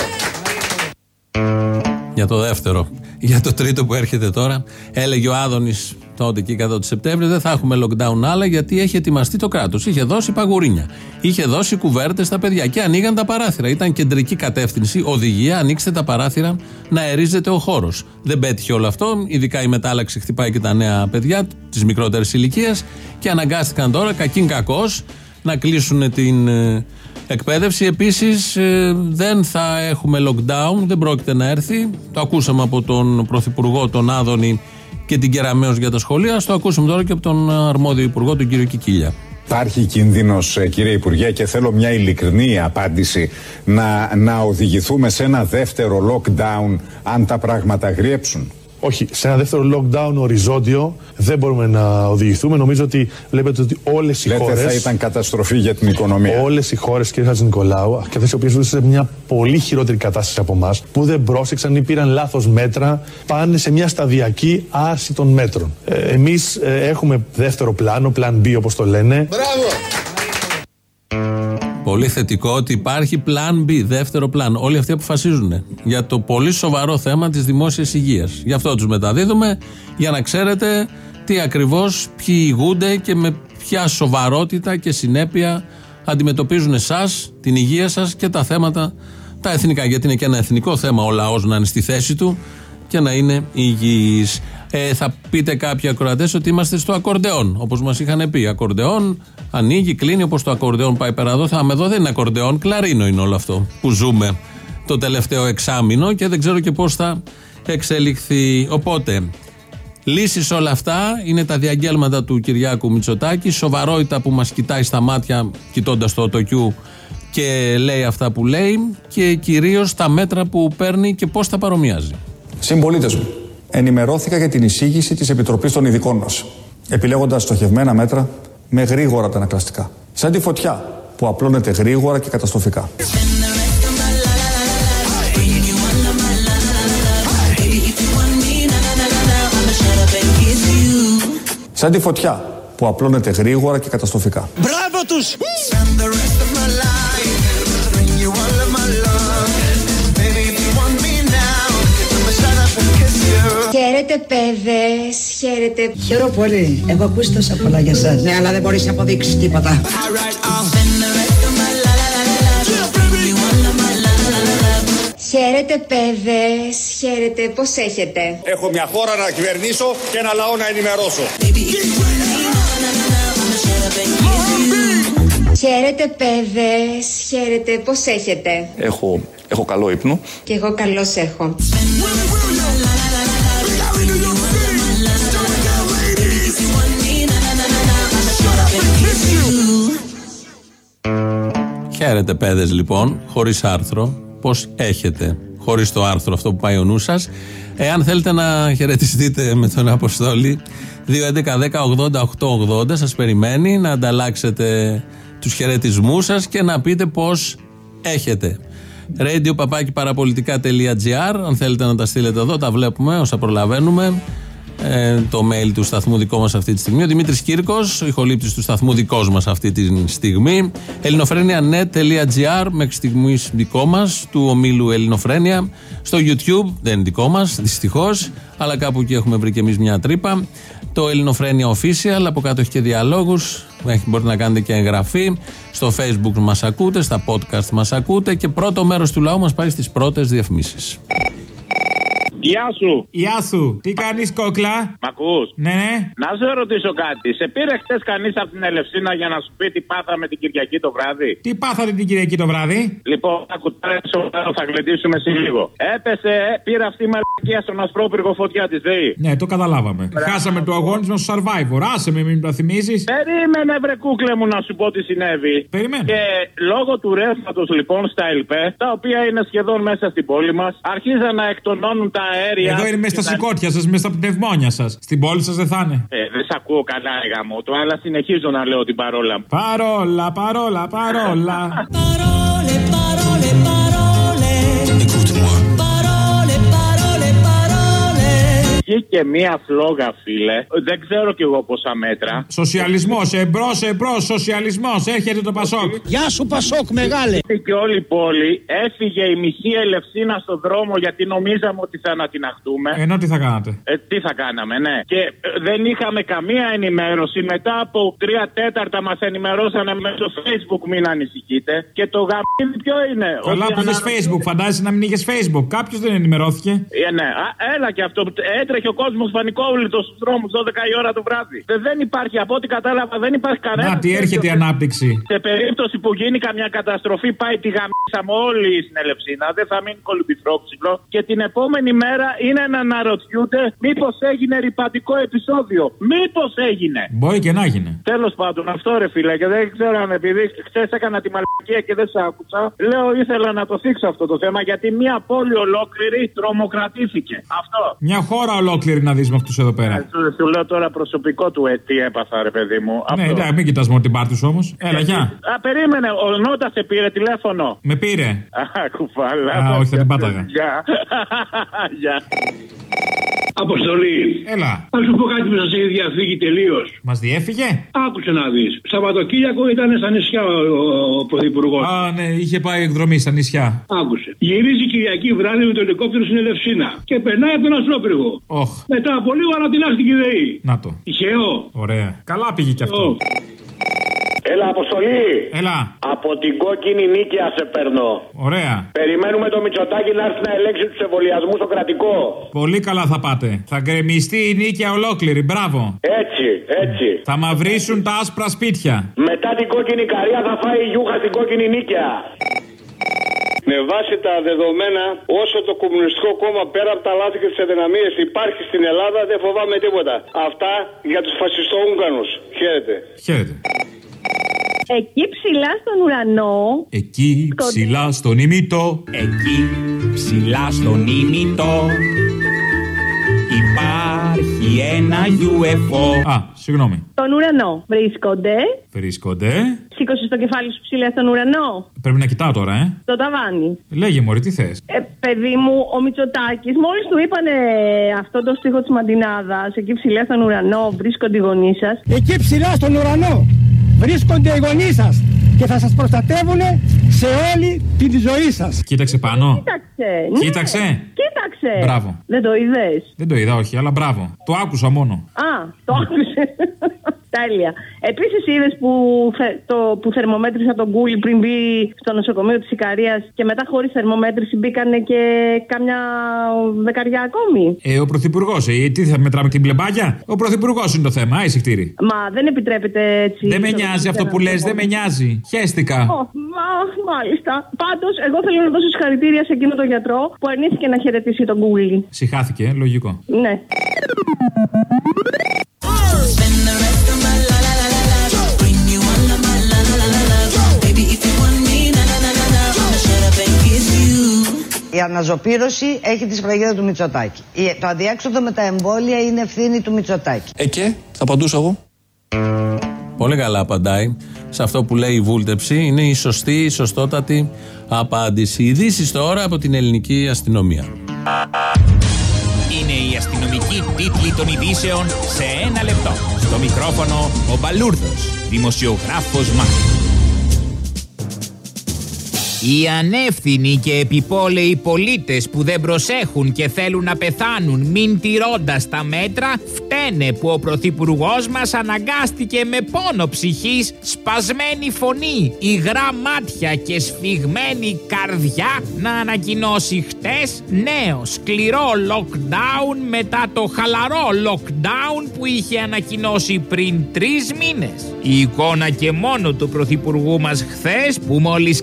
Για το δεύτερο. Για το τρίτο που έρχεται τώρα, έλεγε ο Άδωνης τότε εκεί κατά το Σεπτέμβριο, δεν θα έχουμε lockdown άλλα γιατί έχει ετοιμαστεί το κράτος. Είχε δώσει παγουρίνια. Είχε δώσει κουβέρτες στα παιδιά και ανοίγαν τα παράθυρα. Ήταν κεντρική κατεύθυνση, οδηγία, ανοίξτε τα παράθυρα να αερίζεται ο χώρος. Δεν πέτυχε όλο αυτό, ειδικά η μετάλλαξη χτυπάει και τα νέα παιδιά της μικρότερης ηλικίας και αναγκάστηκαν τώρα, κακήν κακός, να κλείσουν την ε, εκπαίδευση. Επίσης, δεν θα έχουμε lockdown, δεν πρόκειται να έρθει. Το ακούσαμε από τον Πρωθυπουργό, τον Άδωνη και την Κεραμέως για τα σχολεία. Ας Το ακούσαμε τώρα και από τον αρμόδιο Υπουργό, τον κύριο Κικίλια. Υπάρχει κίνδυνος, κύριε Υπουργέ, και θέλω μια ειλικρινή απάντηση, να, να οδηγηθούμε σε ένα δεύτερο lockdown αν τα πράγματα γριέψουν. Όχι, σε ένα δεύτερο lockdown οριζόντιο δεν μπορούμε να οδηγηθούμε. Νομίζω ότι βλέπετε ότι όλες οι Λέτε χώρε. θα ήταν καταστροφή για την οικονομία. Όλες οι χώρες, κύριε Χατζη Νικολάου, και αυτέ οι οποίες βρίσκονται σε μια πολύ χειρότερη κατάσταση από εμάς, που δεν πρόσεξαν ή πήραν λάθος μέτρα, πάνε σε μια σταδιακή άρση των μέτρων. Ε, Εμείς έχουμε δεύτερο πλάνο, πλάν B όπως το λένε. Μπράβο! Πολύ θετικό ότι υπάρχει plan B, δεύτερο πλάνο. Όλοι αυτοί αποφασίζουν για το πολύ σοβαρό θέμα της δημόσιας υγείας. Γι' αυτό τους μεταδίδουμε, για να ξέρετε τι ακριβώς, ποιοι ηγούνται και με ποια σοβαρότητα και συνέπεια αντιμετωπίζουν εσά, την υγεία σας και τα θέματα τα εθνικά. Γιατί είναι και ένα εθνικό θέμα ο λαός να είναι στη θέση του και να είναι υγιή. Ε, θα πείτε κάποιοι ακροατές ότι είμαστε στο ακορντεόν. Όπως μας είχαν πει. Ακορντεόν ανοίγει, κλείνει όπως το ακορντεόν πάει πέρα εδώ. Θα με εδώ δεν είναι ακορντεόν, κλαρίνο είναι όλο αυτό που ζούμε το τελευταίο εξάμεινο και δεν ξέρω και πώς θα εξελιχθεί. Οπότε, λύσεις όλα αυτά είναι τα διαγγέλματα του Κυριάκου Μητσοτάκη. Σοβαρότητα που μας κοιτάει στα μάτια, κοιτώντας το οτοκιού και λέει αυτά που λέει και κυρίως τα μέτρα που παίρνει και πώς τα παρομοιάζει. Συμπολίτες μου, ενημερώθηκα για την εισήγηση της Επιτροπής των Ειδικών μας, επιλέγοντας στοχευμένα μέτρα με γρήγορα τα ανακλαστικά. Σαν τη φωτιά που απλώνεται γρήγορα και καταστροφικά. Σαν τη φωτιά που απλώνεται γρήγορα και καταστροφικά. Μπράβο τους! Χαίρετε παιδες, χαίρετε. Χαίρομαι πολύ. Έχω ακούσει τόσα πολλά για σας. Ναι, αλλά δεν μπορείς να αποδείξεις τίποτα. Χαίρετε παιδες, χαίρετε. Πώς έχετε; Έχω μια χώρα να κυβερνήσω και ένα λαό να ενημερώσω. Χαίρετε παιδες, χαίρετε. Πώς έχετε; Έχω, έχω καλό ύπνο. Και εγώ καλώς έχω. Χαίρετε, παιδες, λοιπόν, χωρίς άρθρο. Πώς έχετε, χωρίς το άρθρο αυτό που πάει ο νους σας. Εάν θέλετε να χαιρετιστείτε με τον Αποστόλη, 2.11.10.80.880 σας περιμένει να ανταλλάξετε τους χαιρετισμούς σας και να πείτε πώς έχετε. Radio παπάκι παραπολιτικά.gr. Αν θέλετε να τα στείλετε εδώ, τα βλέπουμε όσα προλαβαίνουμε. Ε, το mail του σταθμού δικό μας αυτή τη στιγμή. Ο Δημήτρης Κύρκος, ο ηχολήπτης του σταθμού δικός μας αυτή τη στιγμή. ελληνοφρένια.net.gr μέχρι στιγμής δικό μας, του ομίλου Ελληνοφρένια. Στο YouTube, δεν είναι δικό μας, δυστυχώς, αλλά κάπου εκεί έχουμε βρει και εμείς μια τρύπα. Το Ελληνοφρένια Official, από κάτω έχει και διαλόγους. Μπορείτε να κάνετε και εγγραφή. Στο Facebook μας ακούτε, στα podcast μας ακούτε. Και πρώτο μέρος του λαού μας πάει στις πρώτες διαφημίσεις. Γεια σου. Γεια σου. Τι κάνεις, κόκλα; Μ' ακούς; Ναι, ναι. Να σε ρωτήσω κάτι. Σε πήρε χτε κανείς από την Ελευσίνα για να σου πει τι πάθαμε την Κυριακή το βράδυ; Τι πάθατε την Κυριακή το βράδυ; Λοιπόν, ακουτάρε θα γλεντήσουμε σε λίγο. Έπεσε, ε, πήρε αυτή η μαλακία στον ασπρόπυργο φωτιά της ΔΕΗ. Ναι, το καταλάβαμε. Χάσαμε το αγώνισμα στο survivor. Άσε με, μην το θυμίζεις. Περίμενε, βρε κούκλε μου, να σου πω τι συνέβη. Περιμένε. Και λόγω του ρεύματος λοιπόν στα ΕΛΠΕ, τα οποία είναι σχεδόν μέσα στην πόλη μας, αρχίζαν να εκτονώνουν τα αέρια. Εδώ είναι μέσα στα σηκώτια σας, μέσα στα πνευμόνια σας. Στην πόλη σας δεν θα είναι; Ε, δεν σε ακούω καλά, γαμό του, αλλά συνεχίζω να λέω την παρόλα μου. Παρόλα, παρόλα, παρόλα. Parole, parole, parole. Βγήκε μία φλόγα, φίλε. Δεν ξέρω κι εγώ πόσα μέτρα. Σοσιαλισμός, εμπρός, εμπρός, σοσιαλισμός. Έρχεται το Πασόκ. Γεια σου Πασόκ μεγάλε. Και όλη η πόλη έφυγε η μισή Ελευσίνα στο δρόμο γιατί νομίζαμε ότι θα ανατιναχτούμε. Ενώ τι θα κάνατε; Ε, τι θα κάναμε, ναι. Και ε, δεν είχαμε καμία ενημέρωση. Μετά από τρία τέταρτα μας ενημερώσανε μέσω Facebook, μην ανησυχείτε. Και το γαμίδι ποιο είναι; Καλά Ότι που είχε ανα- Facebook, φαντάζεσαι να μην είχες Facebook. Κάποιος δεν ενημερώθηκε. Ε, ναι, Α, έλα και αυτό. Έτρεχε ο κόσμος πανικόβλητος στους δρόμους 12 η ώρα το βράδυ. Ε, δεν υπάρχει, από ό,τι κατάλαβα, δεν υπάρχει κανένας. Να, τι έρχεται η ανάπτυξη. Σε περίπτωση που γίνει καμιά καταστροφή, πάει τη γαμίσαμε όλοι στην Ελευσίνα. Δεν θα μείνει κολυμπηθρόψιλο. Και την επόμενη μέρα είναι να αναρωτιούνται μήπως έγινε ρηπαντικό επεισόδιο. Μήπως έγινε. Μπορεί και να γίνει. Τέλος πάντων, αυτό ρε φίλε, και δεν ξέρω αν επειδή χθες έκανα τη μαλακία και δεν σε άκουσα, λέω ήθελα να το θίξω αυτό το θέμα γιατί μια πόλη ολόκληρη τρομοκρατήθηκε. Αυτό. Μια χώρα ολόκληρη να δεις με αυτούς εδώ πέρα. Σου, σου λέω τώρα προσωπικό του ε, τι έπαθα, ρε παιδί μου. Ναι, Αυτό. εντάξει, μην κοιτάς μόνο την πάρτι όμως. Έλα, γεια. Α, περίμενε, ο Νότα σε πήρε τηλέφωνο. Με πήρε. Α, κουφάλα. Α, όχι, θα την πάταγα. Γεια. Γεια. Αποστολή. Έλα. Θα σου πω κάτι που σας έχει διαφύγει τελείως. Μας διέφυγε; Άκουσε να δεις. Σαββατοκύριακο ήταν στα νησιά ο, ο Πρωθυπουργός. Α, ναι, είχε πάει εκδρομή στα νησιά. Άκουσε. Γυρίζει Κυριακή βράδυ με το ελικόπτερο στην Ελευσίνα και περνάει από τον Αστρόπυργο. Όχ. Μετά από λίγο ανατινάχθηκε η ΔΕΗ. Να το. Τυχαίο. Ωραία. Καλά πήγε κι αυτό. Έλα, αποστολή. Έλα. Από την κόκκινη νίκαια σε παίρνω. Ωραία. Περιμένουμε το Μητσοτάκι να έρθει να ελέγξει τους εμβολιασμούς στο κρατικό. Πολύ καλά θα πάτε. Θα γκρεμιστεί η νίκαια ολόκληρη. Μπράβο. Έτσι, έτσι. Θα μαυρίσουν τα άσπρα σπίτια. Μετά την κόκκινη καρία θα φάει η γιούχα στην κόκκινη νίκαια. Με βάση τα δεδομένα, όσο το Κομμουνιστικό Κόμμα πέρα από τα λάθη και τις αδυναμίες υπάρχει στην Ελλάδα, δεν φοβάμαι τίποτα. Αυτά για τους φασιστοούγγανους. Χαίρετε. Χαίρετε. Εκεί ψηλά στον ουρανό. Εκεί ψηλά στον ημιτό. Εκεί ψηλά στον ήμιτο Υπάρχει υπάρχει ένα UFO. Α, συγγνώμη. Στον ουρανό βρίσκονται. Βρίσκονται. Σήκωσες το κεφάλι σου ψηλά στον ουρανό. Πρέπει να κοιτάω τώρα, ε. Στο ταβάνι. Λέγε μωρή, τι θες; Ε, παιδί μου, ο Μητσοτάκης, μόλις του είπανε αυτό το στίχο της Μαντινάδας, εκεί ψηλά στον ουρανό βρίσκονται οι γονείς σας. Εκεί ψηλά στον ουρανό βρίσκονται οι γονείς σας και θα σας προστατεύουν σε όλη τη ζωή σας. Κοίταξε πάνω. Κοίταξε. ναι. Κοίταξε. Κοίταξε. Μπράβο. Δεν το είδες; Δεν το είδα, όχι, αλλά μπράβο. Το άκουσα μόνο. Α, το άκουσε. Τέλεια. Επίσης είδες που, θε- το, που θερμομέτρησα τον Κούλι πριν μπει στο νοσοκομείο της Ικαρίας και μετά χωρίς θερμομέτρηση μπήκανε και κάμια δεκαριά ακόμη; Ε, ο πρωθυπουργός, ε, τι θα μετράμε την πλεμπάγια. Ο πρωθυπουργός είναι το θέμα, άισικτήρι. Μα δεν επιτρέπεται έτσι. Δεν με νοιάζει αυτό που λες, δεν με νοιάζει. Χαίστηκα. Ω, μα, μάλιστα. Πάντως, εγώ θέλω να δώσω συγχαρητήρια σε εκείνο τον γιατρό που αρνήθηκε να χαιρετήσει τον Κούλι. Συχάθηκε, ε, λογικό. Ναι. Η αναζωπήρωση έχει τη σφραγίδα του Μητσοτάκη. Η- Το αδιέξοδο με τα εμβόλια είναι ευθύνη του Μητσοτάκη. Ε, και, θα απαντούσα εγώ. Πολύ καλά απαντάει. Σε αυτό που λέει η βούλτεψη είναι η σωστή, η σωστότατη απάντηση. Ειδήσεις τώρα από την ελληνική αστυνομία. Είναι η αστυνομική τίτλη των ειδήσεων σε ένα λεπτό. Στο μικρόφωνο ο Μπαλούρδος, δημοσιογράφος Μάρκος. Οι ανεύθυνοι και επιπόλαιοι πολίτες που δεν προσέχουν και θέλουν να πεθάνουν μην τηρώντας τα μέτρα φταίνε που ο Πρωθυπουργός μας αναγκάστηκε με πόνο ψυχής, σπασμένη φωνή, υγρά μάτια και σφιγμένη καρδιά να ανακοινώσει χτες νέο σκληρό lockdown μετά το χαλαρό lockdown που είχε ανακοινώσει πριν τρεις μήνες. Η εικόνα και μόνο του Πρωθυπουργού μας χθες που μόλις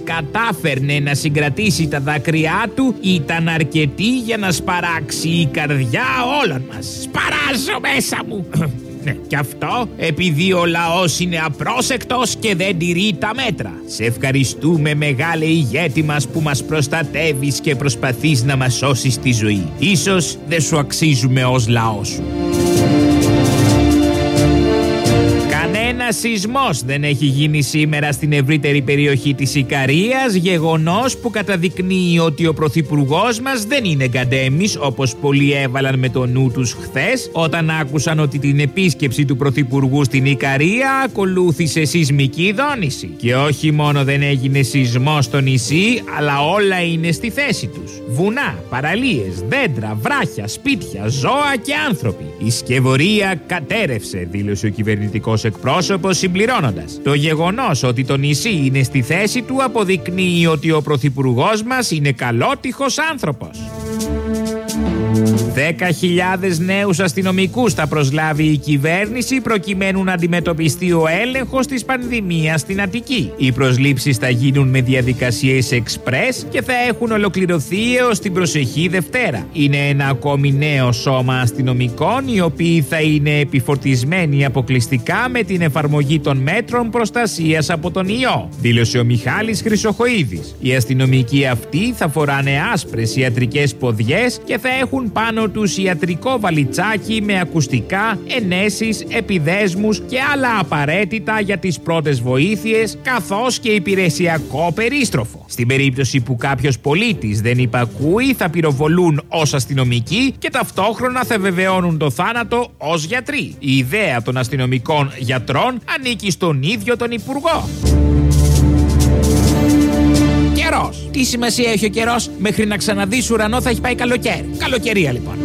κατάφερνε να συγκρατήσει τα δάκρυά του ήταν αρκετή για να σπαράξει η καρδιά όλων μας. Σπαράζω μέσα μου! Ναι, και αυτό επειδή ο λαός είναι απρόσεκτος και δεν τηρεί τα μέτρα. Σε ευχαριστούμε μεγάλε ηγέτη μας που μας προστατεύεις και προσπαθείς να μας σώσεις τη ζωή. Ίσως δεν σου αξίζουμε ως λαός σου. Κανένα σεισμός δεν έχει γίνει σήμερα στην ευρύτερη περιοχή της Ικαρίας, γεγονός που καταδεικνύει ότι ο πρωθυπουργός μας δεν είναι γκαντέμις όπως πολλοί έβαλαν με το νου τους χθες, όταν άκουσαν ότι την επίσκεψη του πρωθυπουργού στην Ικαρία ακολούθησε σεισμική δόνηση. Και όχι μόνο δεν έγινε σεισμός στο νησί, αλλά όλα είναι στη θέση τους. Βουνά, παραλίες, δέντρα, βράχια, σπίτια, ζώα και άνθρωποι. Η σκευωρία κατέρευσε, δήλωσε ο κυβερνητικός εκπρόσωπος συμπληρώνοντας. Το γεγονός ότι το νησί είναι στη θέση του αποδεικνύει ότι ο πρωθυπουργός μας είναι καλότυχος άνθρωπος. 10.000 νέους αστυνομικούς θα προσλάβει η κυβέρνηση προκειμένου να αντιμετωπιστεί ο έλεγχος της πανδημίας στην Αττική. Οι προσλήψεις θα γίνουν με διαδικασίες express και θα έχουν ολοκληρωθεί έως την προσεχή Δευτέρα. Είναι ένα ακόμη νέο σώμα αστυνομικών οι οποίοι θα είναι επιφορτισμένοι αποκλειστικά με την εφαρμογή των μέτρων προστασίας από τον ιό, δήλωσε ο Μιχάλης Χρυσοχοίδης. Οι αστυνομικοί αυτοί θα φοράνε άσπρες ιατρικές ποδιές και θα έχουν πάνω τους ιατρικό βαλιτσάκι με ακουστικά, ενέσεις, επιδέσμους και άλλα απαραίτητα για τις πρώτες βοήθειες καθώς και υπηρεσιακό περίστροφο. Στην περίπτωση που κάποιος πολίτης δεν υπακούει θα πυροβολούν ως αστυνομικοί και ταυτόχρονα θα βεβαιώνουν το θάνατο ως γιατροί. Η ιδέα των αστυνομικών γιατρών ανήκει στον ίδιο τον Υπουργό. Καιρός. Τι σημασία έχει ο καιρός, μέχρι να ξαναδείς ουρανό θα έχει πάει καλοκαίρι. Καλοκαιρία λοιπόν.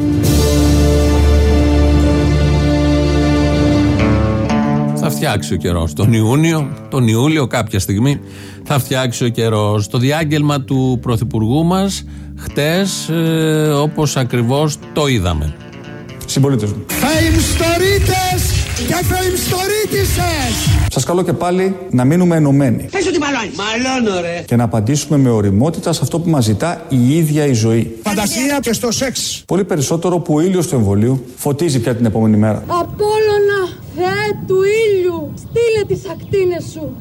Θα φτιάξει ο καιρός. Τον Ιούνιο, τον Ιούλιο, κάποια στιγμή θα φτιάξει ο καιρός. Το διάγγελμα του Πρωθυπουργού μας χτες, ε, όπως ακριβώς το είδαμε. Συμπολίτε μου. Φαιμστορίτες και φαιμστορίτησες. Σας καλώ και πάλι να μείνουμε ενωμένοι Πες ότι μαλώνεις. Μαλώνω ρε. και να απαντήσουμε με οριμότητα σε αυτό που μας ζητά η ίδια η ζωή. Φαντασία και στο σεξ. Πολύ περισσότερο που ο ήλιος του εμβολίου φωτίζει πια την επόμενη μέρα. Απόλλωνα, Θεέ του ήλιου, στείλε τις ακτίνες σου.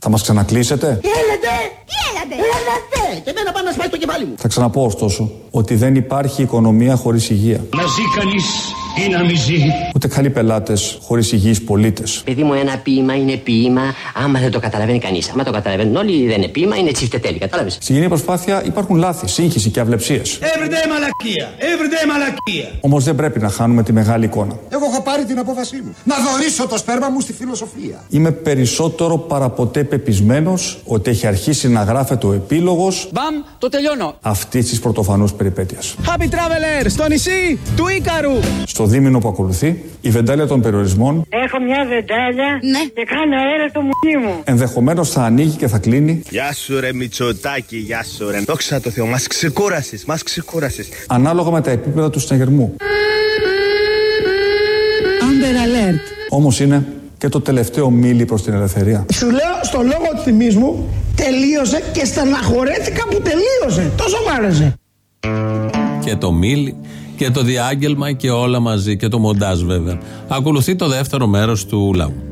Θα μας ξανακλείσετε; Έλατε! Τι έλατε! Χαίρετε! Και εμένα πάνε να σπάει το κεφάλι μου. Θα ξαναπώ ωστόσο ότι δεν υπάρχει οικονομία χωρίς υγεία. Να ζει κανείς ή να μη ζει. Ούτε καλοί πελάτες χωρίς υγιείς πολίτες. Παιδί μου, ένα ποίημα είναι ποίημα άμα δεν το καταλαβαίνει κανείς. Άμα το καταλαβαίνουν όλοι, δεν είναι ποίημα, είναι τσιφτετέλη. Κατάλαβες; Στη γενική προσπάθεια υπάρχουν λάθη, σύγχυση και αυλεψίες. Everyday μαλακία. Everyday μαλακία. Όμως δεν πρέπει να χάνουμε τη μεγάλη εικόνα. Εγώ έχω πάρει την απόφασή μου. Να δωρήσω το σπέρμα μου στη φιλοσοφία. Είμαι περισσότερο παραποτέ πεπισμένος ότι έχει αρχίσει να γράφεται ο επίλογος Μπαμ, το τελειώνω. αυτής της πρωτοφανούς περιπέτειας. Happy Traveler, στο νησί του Ίκαρου. Στο δίμηνο που ακολουθεί, η βεντάλια των περιορισμών Έχω μια βεντάλια και κάνω αέρα το μουνί μου. ενδεχομένως θα ανοίγει και θα κλείνει Γεια σου ρε Μητσοτάκη, γεια σου ρε. Δόξα τω Θεώ, μας ξεκούρασες, μας ξεκούρασες. ανάλογα με τα επίπεδα του συναγερμού. Amber Alert. Όμως είναι και το τελευταίο μίλι προς την ελευθερία. Σου λέω στο λόγο του θυμής μου τελείωσε και στεναχωρέθηκα που τελείωσε. Τόσο μ' άρεσε. Και το μίλι και το διάγγελμα και όλα μαζί και το μοντάζ βέβαια. Ακολουθεί το δεύτερο μέρος του λαού.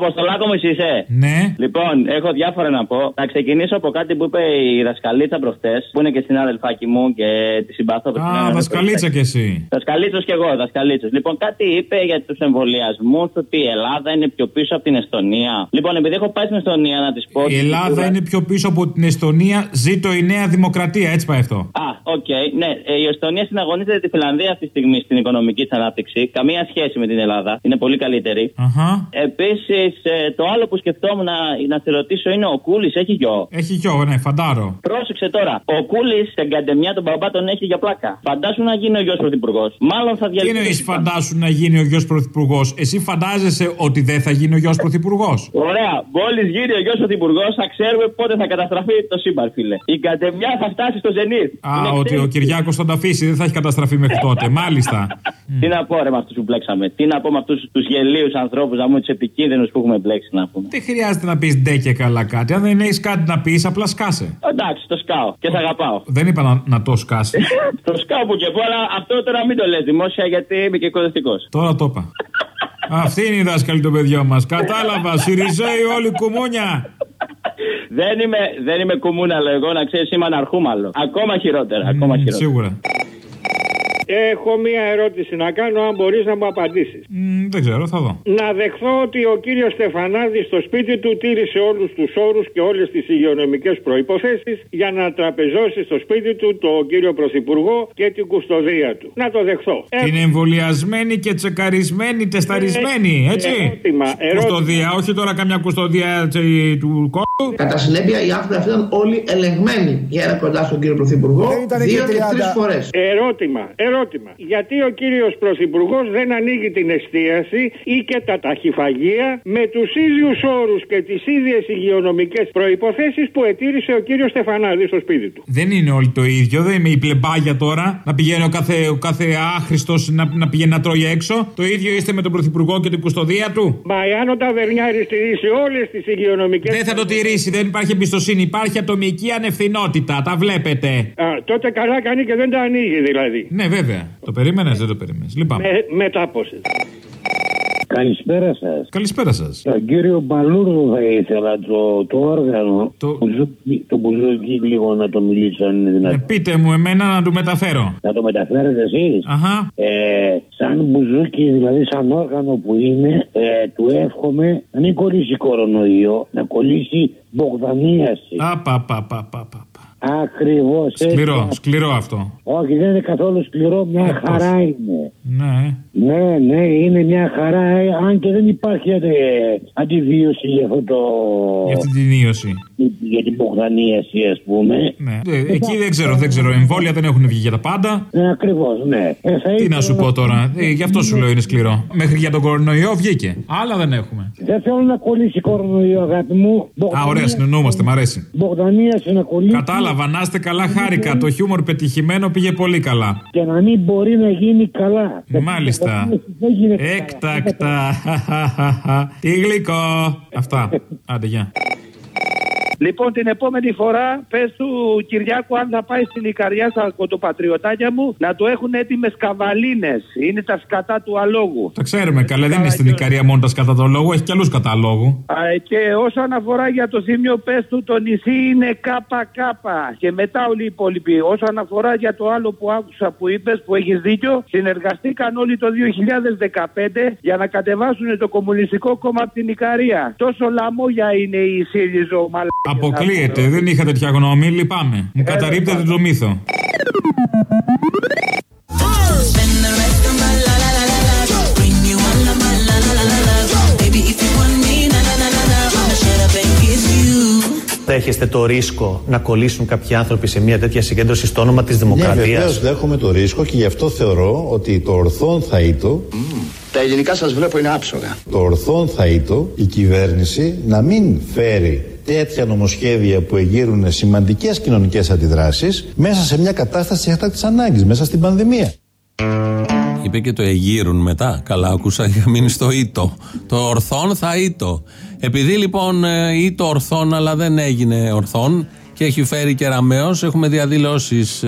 Αποστολάκο μου, εσύ είσαι; Ναι. Λοιπόν, έχω διάφορα να πω. Θα ξεκινήσω από κάτι που είπε η δασκαλίτσα προχτές, που είναι και συναδελφάκι μου και τη συμπαθώ. Α, δασκαλίτσα κι εσύ. Δασκαλίτσος κι εγώ, δασκαλίτσος. Λοιπόν, κάτι είπε για τους εμβολιασμούς, ότι η Ελλάδα είναι πιο πίσω από την Εστονία. Λοιπόν, επειδή έχω πάει στην Εστονία να της πω. Η Ελλάδα είναι πιο πίσω από την Εστονία. Ζήτω η Νέα Δημοκρατία, έτσι πάει αυτό. Α, οκ, ναι. Ε, Η Εστονία συναγωνίζεται τη Φιλανδία αυτή τη στιγμή στην οικονομική της ανάπτυξη. Καμία σχέση με την Ελλάδα. Είναι πολύ καλύτερη. Αχα. Επίσης, το άλλο που σκεφτόμουν να, να σε ρωτήσω είναι ο Κούλης έχει γιο; Έχει γιο, ναι, φαντάρο. Πρόσεξε τώρα. Ο Κούλης στην καντεμιά τον μπαμπά τον έχει για πλάκα. Φαντάσου να γίνει ο γιος πρωθυπουργός. Μάλλον θα Τι διαλύσει. εννοείς, φαντάσου να γίνει ο γιος πρωθυπουργός; Εσύ φαντάζεσαι ότι δεν θα γίνει ο γιος πρωθυπουργός; Ωραία. Μόλις γίνει ο γιος πρωθυπουργός, θα ξέρουμε πότε θα καταστραφεί το σύμπαν, φίλε. Η καντεμιά θα φτάσει στο ζενήθ. Α, ότι ο Κυριάκος θα τα αφήσει, δεν θα έχει καταστραφεί μέχρι τότε. Μάλιστα. Τι να πω ρε με αυτούς που μπλέξαμε. Τι να πω με αυτούς τους γελίους ανθρώπους, να πούμε τους επικίνδυνους που έχουμε μπλέξει να πούμε. Δεν χρειάζεται να πεις ντε και καλά κάτι. Αν δεν έχεις κάτι να πεις, απλά σκάσε. Εντάξει, το σκάω και σε αγαπάω. Δεν είπα να, να το σκάσει. το σκάω που και πω, αλλά αυτό τώρα μην το λες δημόσια γιατί είμαι και κοδευτικό. Τώρα το είπα. Αυτή είναι η δάσκαλη των παιδιών μας. Κατάλαβα. Σιριζέοι όλοι κουμούνια. Δεν είμαι, δεν είμαι κουμούνα, εγώ να ξέρεις, είμαι αναρχούμαλο. Ακόμα χειρότερα. Ακόμα χειρότερα. Σίγουρα. Έχω μία ερώτηση να κάνω, αν μπορείς να μου απαντήσεις. Μ, δεν ξέρω, θα δω. Να δεχθώ ότι ο κύριος Στεφανάδης στο σπίτι του τήρησε όλους τους όρους και όλες τις υγειονομικές προποθέσει για να τραπεζώσει στο σπίτι του τον κύριο Πρωθυπουργό και την κουστοδία του. Να το δεχθώ. Είναι εμβολιασμένη και τσεκαρισμένη, τεσταρισμένη, έτσι. Ερώτημα, ερώτημα. Κουστοδία, όχι τώρα καμιά κουστοδία τσι, του κόλου. Κατά συνέπεια, οι άνθρωποι αυτοί ήταν όλοι ελεγμένοι για ένα κοντά στον κύριο Πρωθυπουργό δύο και τρεις φορές. Ερώτημα, ερώτημα. Γιατί ο κύριος Πρωθυπουργός δεν ανοίγει την εστίαση ή και τα ταχυφαγεία με τους ίδιους όρους και τις ίδιες υγειονομικές προποθέσει που ετήρησε ο κύριος Στεφανάδης στο σπίτι του. Δεν είναι όλοι το ίδιο, δεν είμαι η πλεμπάγια τώρα. Να πηγαίνει ο κάθε, ο κάθε άχρηστος να, να πηγαίνει να τρώει έξω. Το ίδιο είστε με τον Πρωθυπουργό και την κουστοδία του. Μα εάν ο Ταβερνιάρης τηρήσει όλες τις υγειονομικές. Δεν θα το τηρήσει, δεν υπάρχει εμπιστοσύνη. Υπάρχει ατομική ανευθυνότητα. Τα βλέπετε. Α, τότε καλά κάνει και δεν τα ανοίγει δηλαδή. Ναι, βέβαια. Το περίμενες, δεν το περίμενες. Λυπάμαι. Με, μετάποση. Καλησπέρα σας. Καλησπέρα σας. Τον κύριο Μπαλούρδο θα ήθελα το, το όργανο. Το, μπουζούκι, το μπουζούκι λίγο να το μιλήσω αν είναι δυνατόν. Ε, πείτε μου, εμένα να του μεταφέρω. Να το μεταφέρετε εσείς; Αχα. Ε, σαν μπουζούκι, δηλαδή σαν όργανο που είναι, ε, του εύχομαι να μην κολλήσει κορονοϊό, να κολλήσει μπογδανίαση. Α, πα, πα, πα, πα, πα. Ακριβώ. Σκληρό, σκληρό αυτό. Όχι, δεν είναι καθόλου σκληρό, μια Ε, χαρά πώς. είναι. Ναι. Ναι, ναι, είναι μια χαρά, ε, αν και δεν υπάρχει ε, αντιβίωση για αυτό το. Για αυτή την ίωση. Για την μπογδανίαση, ας πούμε. Ναι. Ε, Εκεί δεν ξέρω, δεν ξέρω. Εμβόλια δεν έχουν βγει για τα πάντα. Ναι, ακριβώς, ναι. Ε, θα Τι ήθελα να σου πω τώρα, ε, γι' αυτό σου λέω είναι σκληρό. Μέχρι για τον κορονοϊό βγήκε. Άλλα δεν έχουμε. Δεν θέλω να κολλήσει κορονοϊό, αγάπη μου. Α, ωραία, συνεννοούμαστε, μ' αρέσει. Μπογδανίαση να κολλήσει. Κατάλαβα, να είστε καλά, χάρηκα. Το χιούμορ πετυχημένο πήγε πολύ καλά. Και να μην μπορεί να γίνει καλά. Μάλιστα. Δεν γίνεται καλά. Έκτακτα. Τι γλυκό. Αυτά. Άντε, γεια. Λοιπόν, την επόμενη φορά πες του Κυριάκου, αν θα πάει στην Ικαριά στα κοντοπατριωτάκια μου, να του έχουν έτοιμες καβαλίνες. Είναι τα σκατά του αλόγου. Τα ξέρουμε καλά, δεν είναι στην Ικαρία μόνο τα σκατά του λόγου, έχει κι άλλου κατά λόγου. Α, Και όσον αφορά για το θύμιο, πες του το νησί είναι ΚΚ. Και μετά όλοι οι υπόλοιποι. Όσον αφορά για το άλλο που άκουσα που είπες, που έχεις δίκιο, συνεργαστήκαν όλοι το 2015 για να κατεβάσουν το Κομμουνιστικό Κόμμα από την Ικαρία. Τόσο λαμόγια είναι η ΣΥΡΙΖΟ, μαλάκα. Αποκλείεται, δεν είχα τέτοια γνώμη, λυπάμαι. Μου καταρρύπτεται το μύθο. Δέχεστε το ρίσκο να κολλήσουν κάποιοι άνθρωποι σε μια τέτοια συγκέντρωση στο όνομα της Ναι, δημοκρατίας; βεβαίως δέχομαι το ρίσκο και γι' αυτό θεωρώ ότι το ορθόν θα ήτο. Τα ελληνικά σας βλέπω είναι άψογα. Το ορθόν θα ήτο η κυβέρνηση να μην φέρει τέτοια νομοσχέδια που εγείρουν σημαντικές κοινωνικές αντιδράσεις μέσα σε μια κατάσταση έκτακτης ανάγκης, μέσα στην πανδημία. Είπε και το εγείρουν μετά. Καλά, άκουσα, είχα μείνει στο ήτο. Το ορθόν θα ήτο. Επειδή λοιπόν ε, ήτο ορθόν, αλλά δεν έγινε ορθόν και έχει φέρει και ραμαίο, έχουμε διαδηλώσεις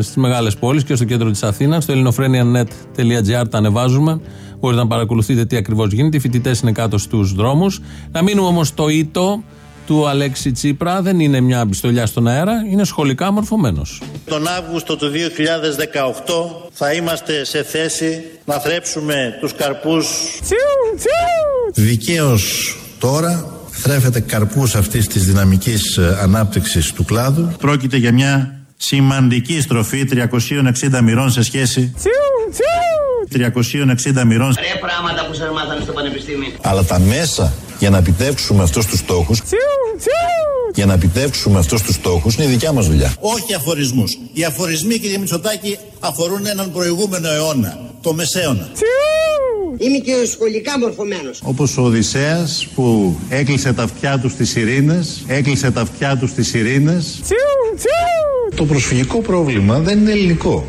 στις μεγάλες πόλεις και στο κέντρο της Αθήνας. Στο ελληνοφρένια.net.gr τα ανεβάζουμε. Μπορείτε να παρακολουθείτε τι ακριβώς γίνεται. Οι φοιτητές είναι κάτω στους δρόμους. Να μείνουμε όμως στο ήτο του Αλέξη Τσίπρα. Δεν είναι μια πιστολιά στον αέρα, είναι σχολικά μορφωμένος. Τον Αύγουστο του 2018 θα είμαστε σε θέση να θρέψουμε τους καρπούς Δικαίως τώρα θρέφεται καρπούς αυτής της δυναμικής ε, ανάπτυξης του κλάδου. Πρόκειται για μια σημαντική στροφή 360 μοιρών σε σχέση 360 μοιρών Ρε πράγματα που σας μάθανε στο πανεπιστήμιο. αλλά τα μέσα για να επιτεύξουμε αυτούς τους στόχους για να επιτεύξουμε αυτούς τους στόχους είναι η δικιά μας δουλειά. Όχι αφορισμούς. Οι αφορισμοί κύριε Μητσοτάκη αφορούν έναν προηγούμενο αιώνα, το μεσαίωνα. Είμαι και σχολικά μορφωμένος. Όπως ο Οδυσσέας που έκλεισε τα αυτιά του στις ειρήνες, έκλεισε τα αυτιά του στις ειρήνες. Το προσφυγικό πρόβλημα δεν είναι ελληνικό.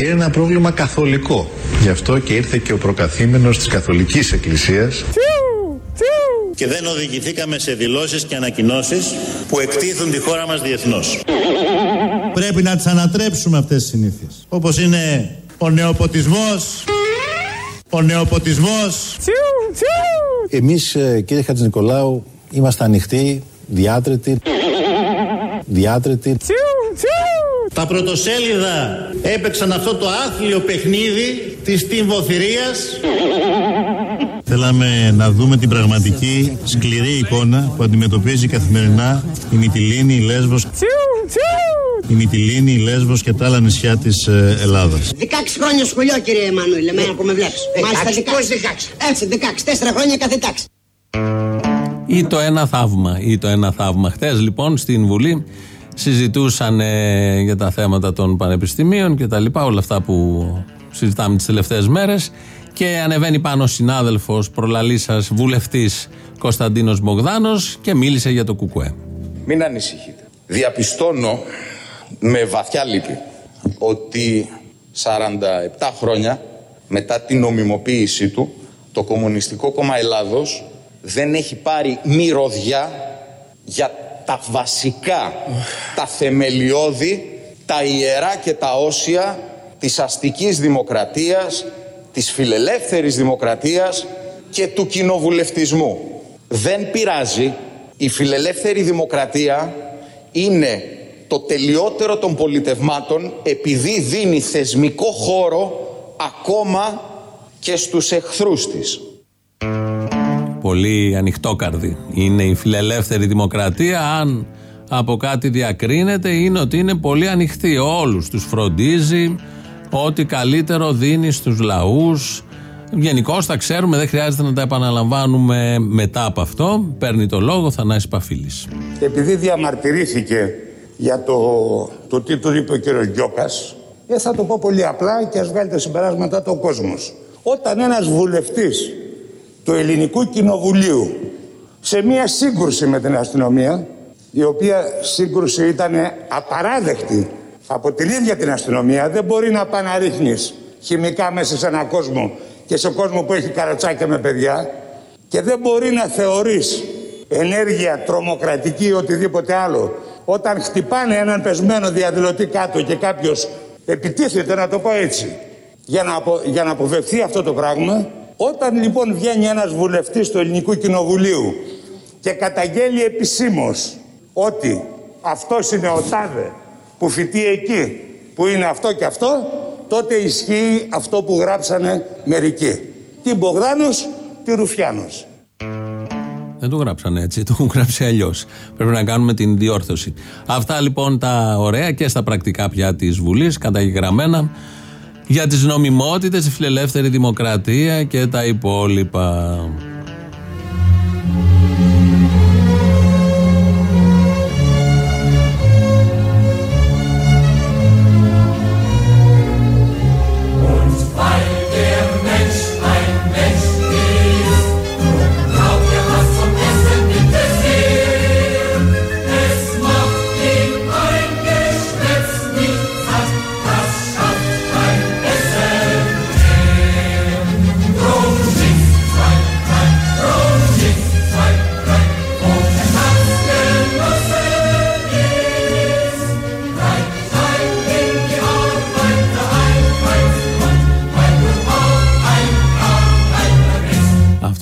Είναι ένα πρόβλημα καθολικό. Γι' αυτό και ήρθε και ο προκαθήμενος της Καθολικής Εκκλησίας και δεν οδηγηθήκαμε σε δηλώσεις και ανακοινώσεις που εκτίθουν τη χώρα μας διεθνώς. Πρέπει να τις ανατρέψουμε αυτές τις συνήθειες. Όπως είναι ο νεοποτισμός, ο νεοποτισμός. Εμείς ε, κύριε Χατζηνικολάου είμαστε ανοιχτοί, διάτρετοι, διάτρετοι. Τα πρωτοσέλιδα έπαιξαν αυτό το άθλιο παιχνίδι της τυμβοθυρίας. Θέλαμε να δούμε την πραγματική σκληρή εικόνα που αντιμετωπίζει καθημερινά η Μυτιλίνη, η Λέσβος, η Μυτιλίνη, η Λέσβος και τα άλλα νησιά της ε, Ελλάδας. 16 χρόνια σχολείο κύριε Εμμανουήλ, εμένα που με βλέπεις. Μάλιστα 16. Έτσι 16, τέσσερα χρόνια κάθε τάξη. Ή το ένα θαύμα. Ή το ένα θαύμα. Χθες λοιπόν στην Βουλή συζητούσαν ε, για τα θέματα των πανεπιστημίων και τα λοιπά, όλα αυτά που συζητάμε τις τελευταίες μέρες και ανεβαίνει πάνω ο συνάδελφος προλαλής σας βουλευτής Κωνσταντίνος Μπογδάνος και μίλησε για το κουκουέ. Μην ανησυχείτε. Διαπιστώνω με βαθιά λύπη ότι 47 χρόνια μετά την νομιμοποίησή του το Κομμουνιστικό Κόμμα Ελλάδος δεν έχει πάρει μυρωδιά για τα βασικά, τα θεμελιώδη, τα ιερά και τα όσια της αστικής δημοκρατίας, της φιλελεύθερης δημοκρατίας και του κοινοβουλευτισμού. Δεν πειράζει, η φιλελεύθερη δημοκρατία είναι το τελειότερο των πολιτευμάτων επειδή δίνει θεσμικό χώρο ακόμα και στους εχθρούς της. Πολύ ανοιχτόκαρδη. Είναι η φιλελεύθερη δημοκρατία. Αν από κάτι διακρίνεται, είναι ότι είναι πολύ ανοιχτή. Όλους τους φροντίζει, ό,τι καλύτερο δίνει στους λαούς. Γενικώ τα ξέρουμε, δεν χρειάζεται να τα επαναλαμβάνουμε μετά από αυτό. Παίρνει το λόγο Θανάσης Παφίλης. Επειδή διαμαρτυρήθηκε για το, το τι του είπε ο κύριος Γκιόκας, ε, θα το πω πολύ απλά και ας βγάλει τα συμπεράσματα το κόσμος. Όταν ένας βουλευτής του Ελληνικού Κοινοβουλίου σε μια σύγκρουση με την αστυνομία, η οποία σύγκρουση ήταν απαράδεκτη από την ίδια την αστυνομία, δεν μπορεί να πάει να ρίχνεις χημικά μέσα σε έναν κόσμο και σε κόσμο που έχει καρατσάκια με παιδιά και δεν μπορεί να θεωρείς ενέργεια τρομοκρατική ή οτιδήποτε άλλο, όταν χτυπάνε έναν πεσμένο διαδηλωτή κάτω και κάποιος επιτίθεται, να το πω έτσι, για να, απο, για να αποφευθεί αυτό το πράγμα, όταν λοιπόν βγαίνει ένας βουλευτής του Ελληνικού Κοινοβουλίου και καταγγέλει επισήμως ότι αυτός είναι ο τάδε που φοιτεί εκεί, που είναι αυτό και αυτό, τότε ισχύει αυτό που γράψανε μερικοί. Τι Μπογδάνος, τι Ρουφιάνος. Δεν το γράψανε έτσι, το έχουν γράψει αλλιώς. Πρέπει να κάνουμε την διόρθωση. Αυτά λοιπόν τα ωραία και στα πρακτικά πια της Βουλής, καταγεγραμμένα για τις νομιμότητες, τη φιλελεύθερη δημοκρατία και τα υπόλοιπα.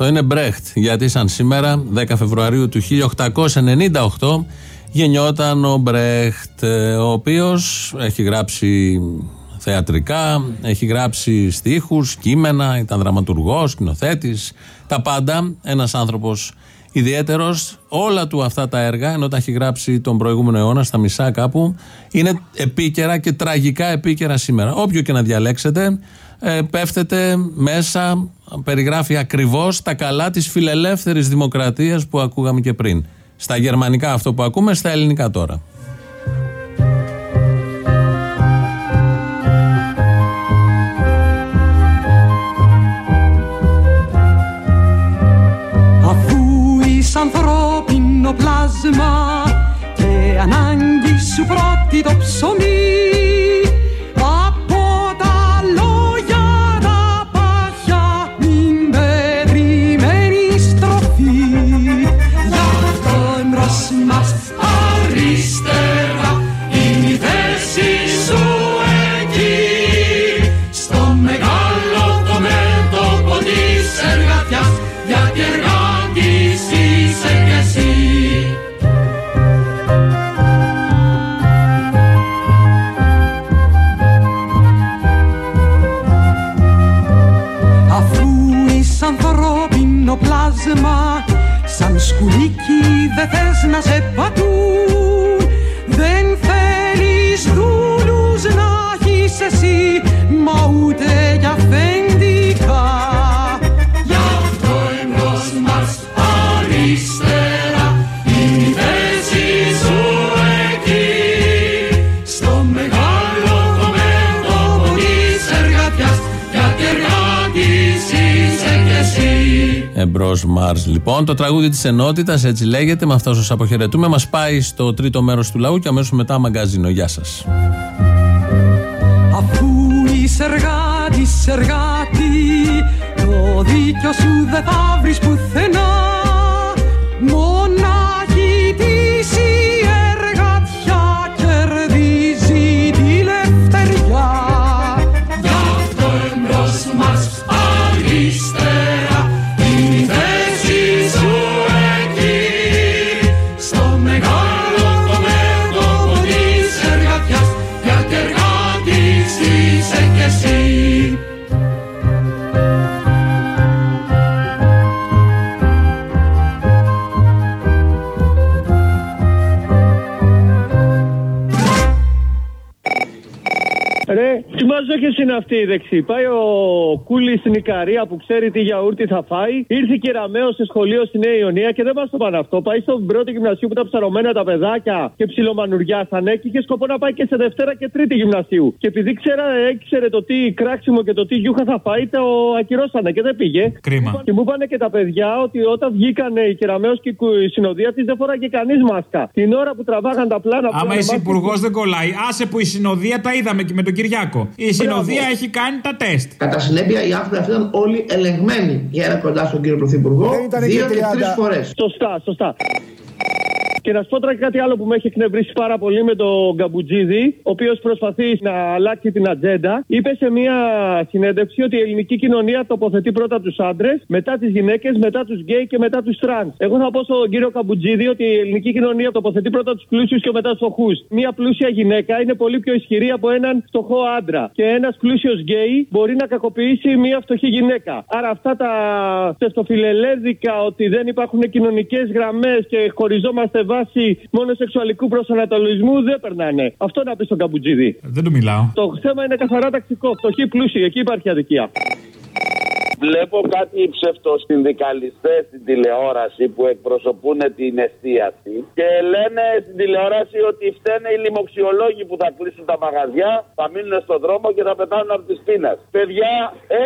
Αυτό είναι Μπρέχτ, γιατί σαν σήμερα, 10 Φεβρουαρίου του 1898, γεννιόταν ο Μπρέχτ, ο οποίος έχει γράψει θεατρικά, έχει γράψει στίχους, κείμενα, ήταν δραματουργός, σκηνοθέτης, τα πάντα, ένας άνθρωπος ιδιαίτερος, όλα του αυτά τα έργα, ενώ τα έχει γράψει τον προηγούμενο αιώνα στα μισά κάπου, είναι επίκαιρα και τραγικά επίκαιρα σήμερα. Όποιο και να διαλέξετε, ε, πέφτεται μέσα, περιγράφει ακριβώς τα καλά της φιλελεύθερης δημοκρατίας που ακούγαμε και πριν. Στα γερμανικά αυτό που ακούμε, στα ελληνικά τώρα. Αφού είσαι ανθρώπινο πλάσμα και ανάγκη σου πρώτη το ψωμί λοιπόν. Το τραγούδι της ενότητας, έτσι λέγεται, με αυτός σας αποχαιρετούμε. Μας πάει στο τρίτο μέρος του λαού και αμέσως μετά μαγκαζίνο. Γεια σας. Αφού είσαι εργάτης εργάτη Το δίκιο σου δεν θα βρεις πουθενά Μονάχη Ρε, τι μαζόχε είναι αυτή η δεξί. Πάει ο Κούλη στην Ικαρία που ξέρει τι γιαούρτι θα φάει. Ήρθε και ραμαίος σε σχολείο στη Νέα Ιωνία και δεν μα το πάνε αυτό. Πάει στον πρώτο γυμνασίου που ήταν ψαρωμένα τα παιδάκια και ψιλομανουριάσανε και είχε σκοπό να πάει και σε Δευτέρα και Τρίτη γυμνασίου. Και επειδή ξέρα, έξερε το τι κράξιμο και το τι γιούχα θα φάει, το ακυρώσανε και δεν πήγε. Κρίμα. Και μου είπανε και τα παιδιά ότι όταν βγήκανε η Κεραμαίος και η συνοδεία της δεν φοράγε κανείς μάσκα. Την ώρα που τραβάγαν τα πλάνα. Άμα είσαι υπουργός δεν κολλάει. Άσε που η συνοδεία τα είδαμε και με τον Κυριάκο. Η συνοδεία έχει κάνει τα τεστ. Κατά συνέπεια, οι άνθρωποι αυτοί ήταν όλοι ελεγμένοι για ένα κοντά στον κύριο Πρωθυπουργό δύο και τρεις φορές. Σωστά, σωστά. Και να σου πω τώρα και κάτι άλλο που με έχει εκνευρίσει πάρα πολύ με τον Καπουτζίδη, ο οποίος προσπαθεί να αλλάξει την ατζέντα. Είπε σε μια συνέντευξη ότι η ελληνική κοινωνία τοποθετεί πρώτα τους άντρες, μετά τις γυναίκες, μετά τους γκέι και μετά τους τρανς. Εγώ θα πω στον κύριο Καπουτζίδη ότι η ελληνική κοινωνία τοποθετεί πρώτα τους πλούσιους και μετά τους φτωχούς. Μια πλούσια γυναίκα είναι πολύ πιο ισχυρή από έναν φτωχό άντρα. Και ένας πλούσιος γκέι μπορεί να κακοποιήσει μια φτωχή γυναίκα. Άρα αυτά τα τεστοφιλελέδικα ότι δεν υπάρχουν κοινωνικές γραμμές και χωριζόμαστε βάσει μόνο σεξουαλικού προσανατολισμού δεν περνάνε. Αυτό να πεις στον Καμπουτζίδη. Δεν του μιλάω. Το θέμα είναι καθαρά ταξικό. Φτωχοί πλούσιοι, εκεί υπάρχει αδικία. Βλέπω κάτι ψευτοσυνδικαλιστές στην τηλεόραση που εκπροσωπούν την εστίαση και λένε στην τηλεόραση ότι φταίνε οι λοιμοξιολόγοι που θα κλείσουν τα μαγαζιά, θα μείνουν στον δρόμο και θα πετάνουν από τις πείνας. Παιδιά,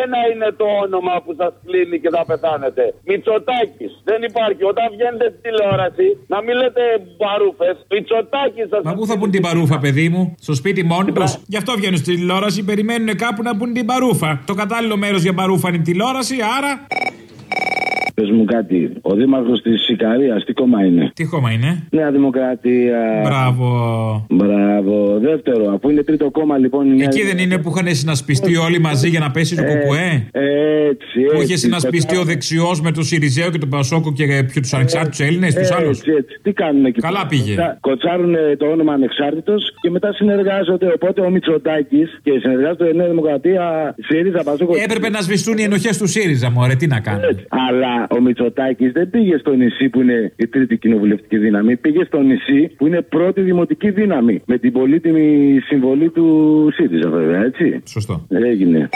ένα είναι το όνομα που σας κλείνει και θα πετάνετε. Μητσοτάκης. Δεν υπάρχει. Όταν βγαίνετε στην τηλεόραση, να μην λέτε μπαρούφες. Μητσοτάκης σας. Μα πού θα πούν την παρούφα, παιδί μου, στο σπίτι μόνοι τους; Γι' αυτό βγαίνουν στην τηλεόραση, περιμένουν κάπου να πούν την παρούφα. Το κατάλληλο μέρος για παρούφα είναι η τηλεόραση, άρα. Πες μου κάτι. Ο δήμαρχος της Ικαρίας, τι κόμμα είναι; Τι χώμα είναι; Νέα Δημοκρατία. Μπράβο. Μπράβο. Δεύτερο, αφού είναι τρίτο κόμμα λοιπόν. η Νέα Εκεί δεν είναι που είχαν συνασπιστεί όλοι μαζί για να πέσει το κουκουέ; Έτσι, Που είχε έτσι, συνασπιστεί ο δεξιός με τον Σιριζέο και τον Πασόκο και ποιο τους ανεξάρτητους Έλληνες, τους Έτσι, άλλους; έτσι. Τι κάνουν εκεί. Καλά πήγε. Κοτσάρουν το όνομα ανεξάρτητος και μετά συνεργάζονται. Οπότε ο Μητσοτάκης και συνεργάζονται η Νέα Δημοκρατία, ΣΥΡΙΖΑ, Πασόκο. Έπρεπε να σβηστούν οι ενοχές του ΣΥΡΙΖΑ, μωρέ, τι να κάνουν; Αλλά ο Μητσοτάκης δεν πήγε στο νησί που είναι η τρίτη κοινοβουλευτική δύναμη. Πήγε στο νησί που είναι πρώτη δημοτική δύναμη. Με την πολύτιμη συμβολή του ΣΥΡΙΖΑ, βέβαια, έτσι. Σωστό. Έγινε.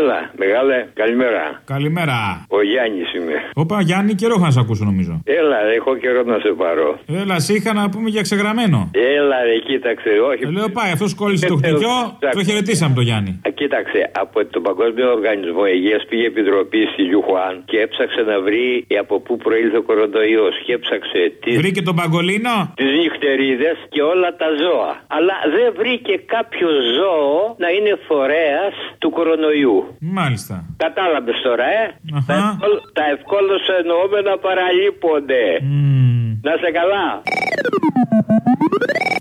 Έλα, μεγάλε, καλημέρα. Καλημέρα. Ο Γιάννης είμαι. Όπα, Γιάννη, καιρό είχα να σε ακούσω νομίζω. Έλα, ρε, έχω καιρό να σε πάρω. Έλα, σε είχα να πούμε για ξεγραμμένο. Έλα, ρε, κοίταξε, όχι. Ε, λέω πάει, αυτός κόλλησε το χτυκιό, το χαιρετήσαμε το Γιάννη. Α, Κοίταξε, από τον Παγκόσμιο Οργανισμό Υγείας πήγε επιτροπή στη Γιουχουάν και έψαξε να βρει από πού προήλθε ο κορονοϊός. Και έψαξε τις. Βρήκε τον Παγκολίνο; Τις νυχτερίδες και όλα τα ζώα. Αλλά δεν βρήκε κάποιο ζώο να είναι φορέας του κορονοϊού. Μάλιστα. Κατάλαβες τώρα, ε; Τα, ευκόλ, τα ευκόλως εννοούμενα παραλείπονται. Να σε καλά.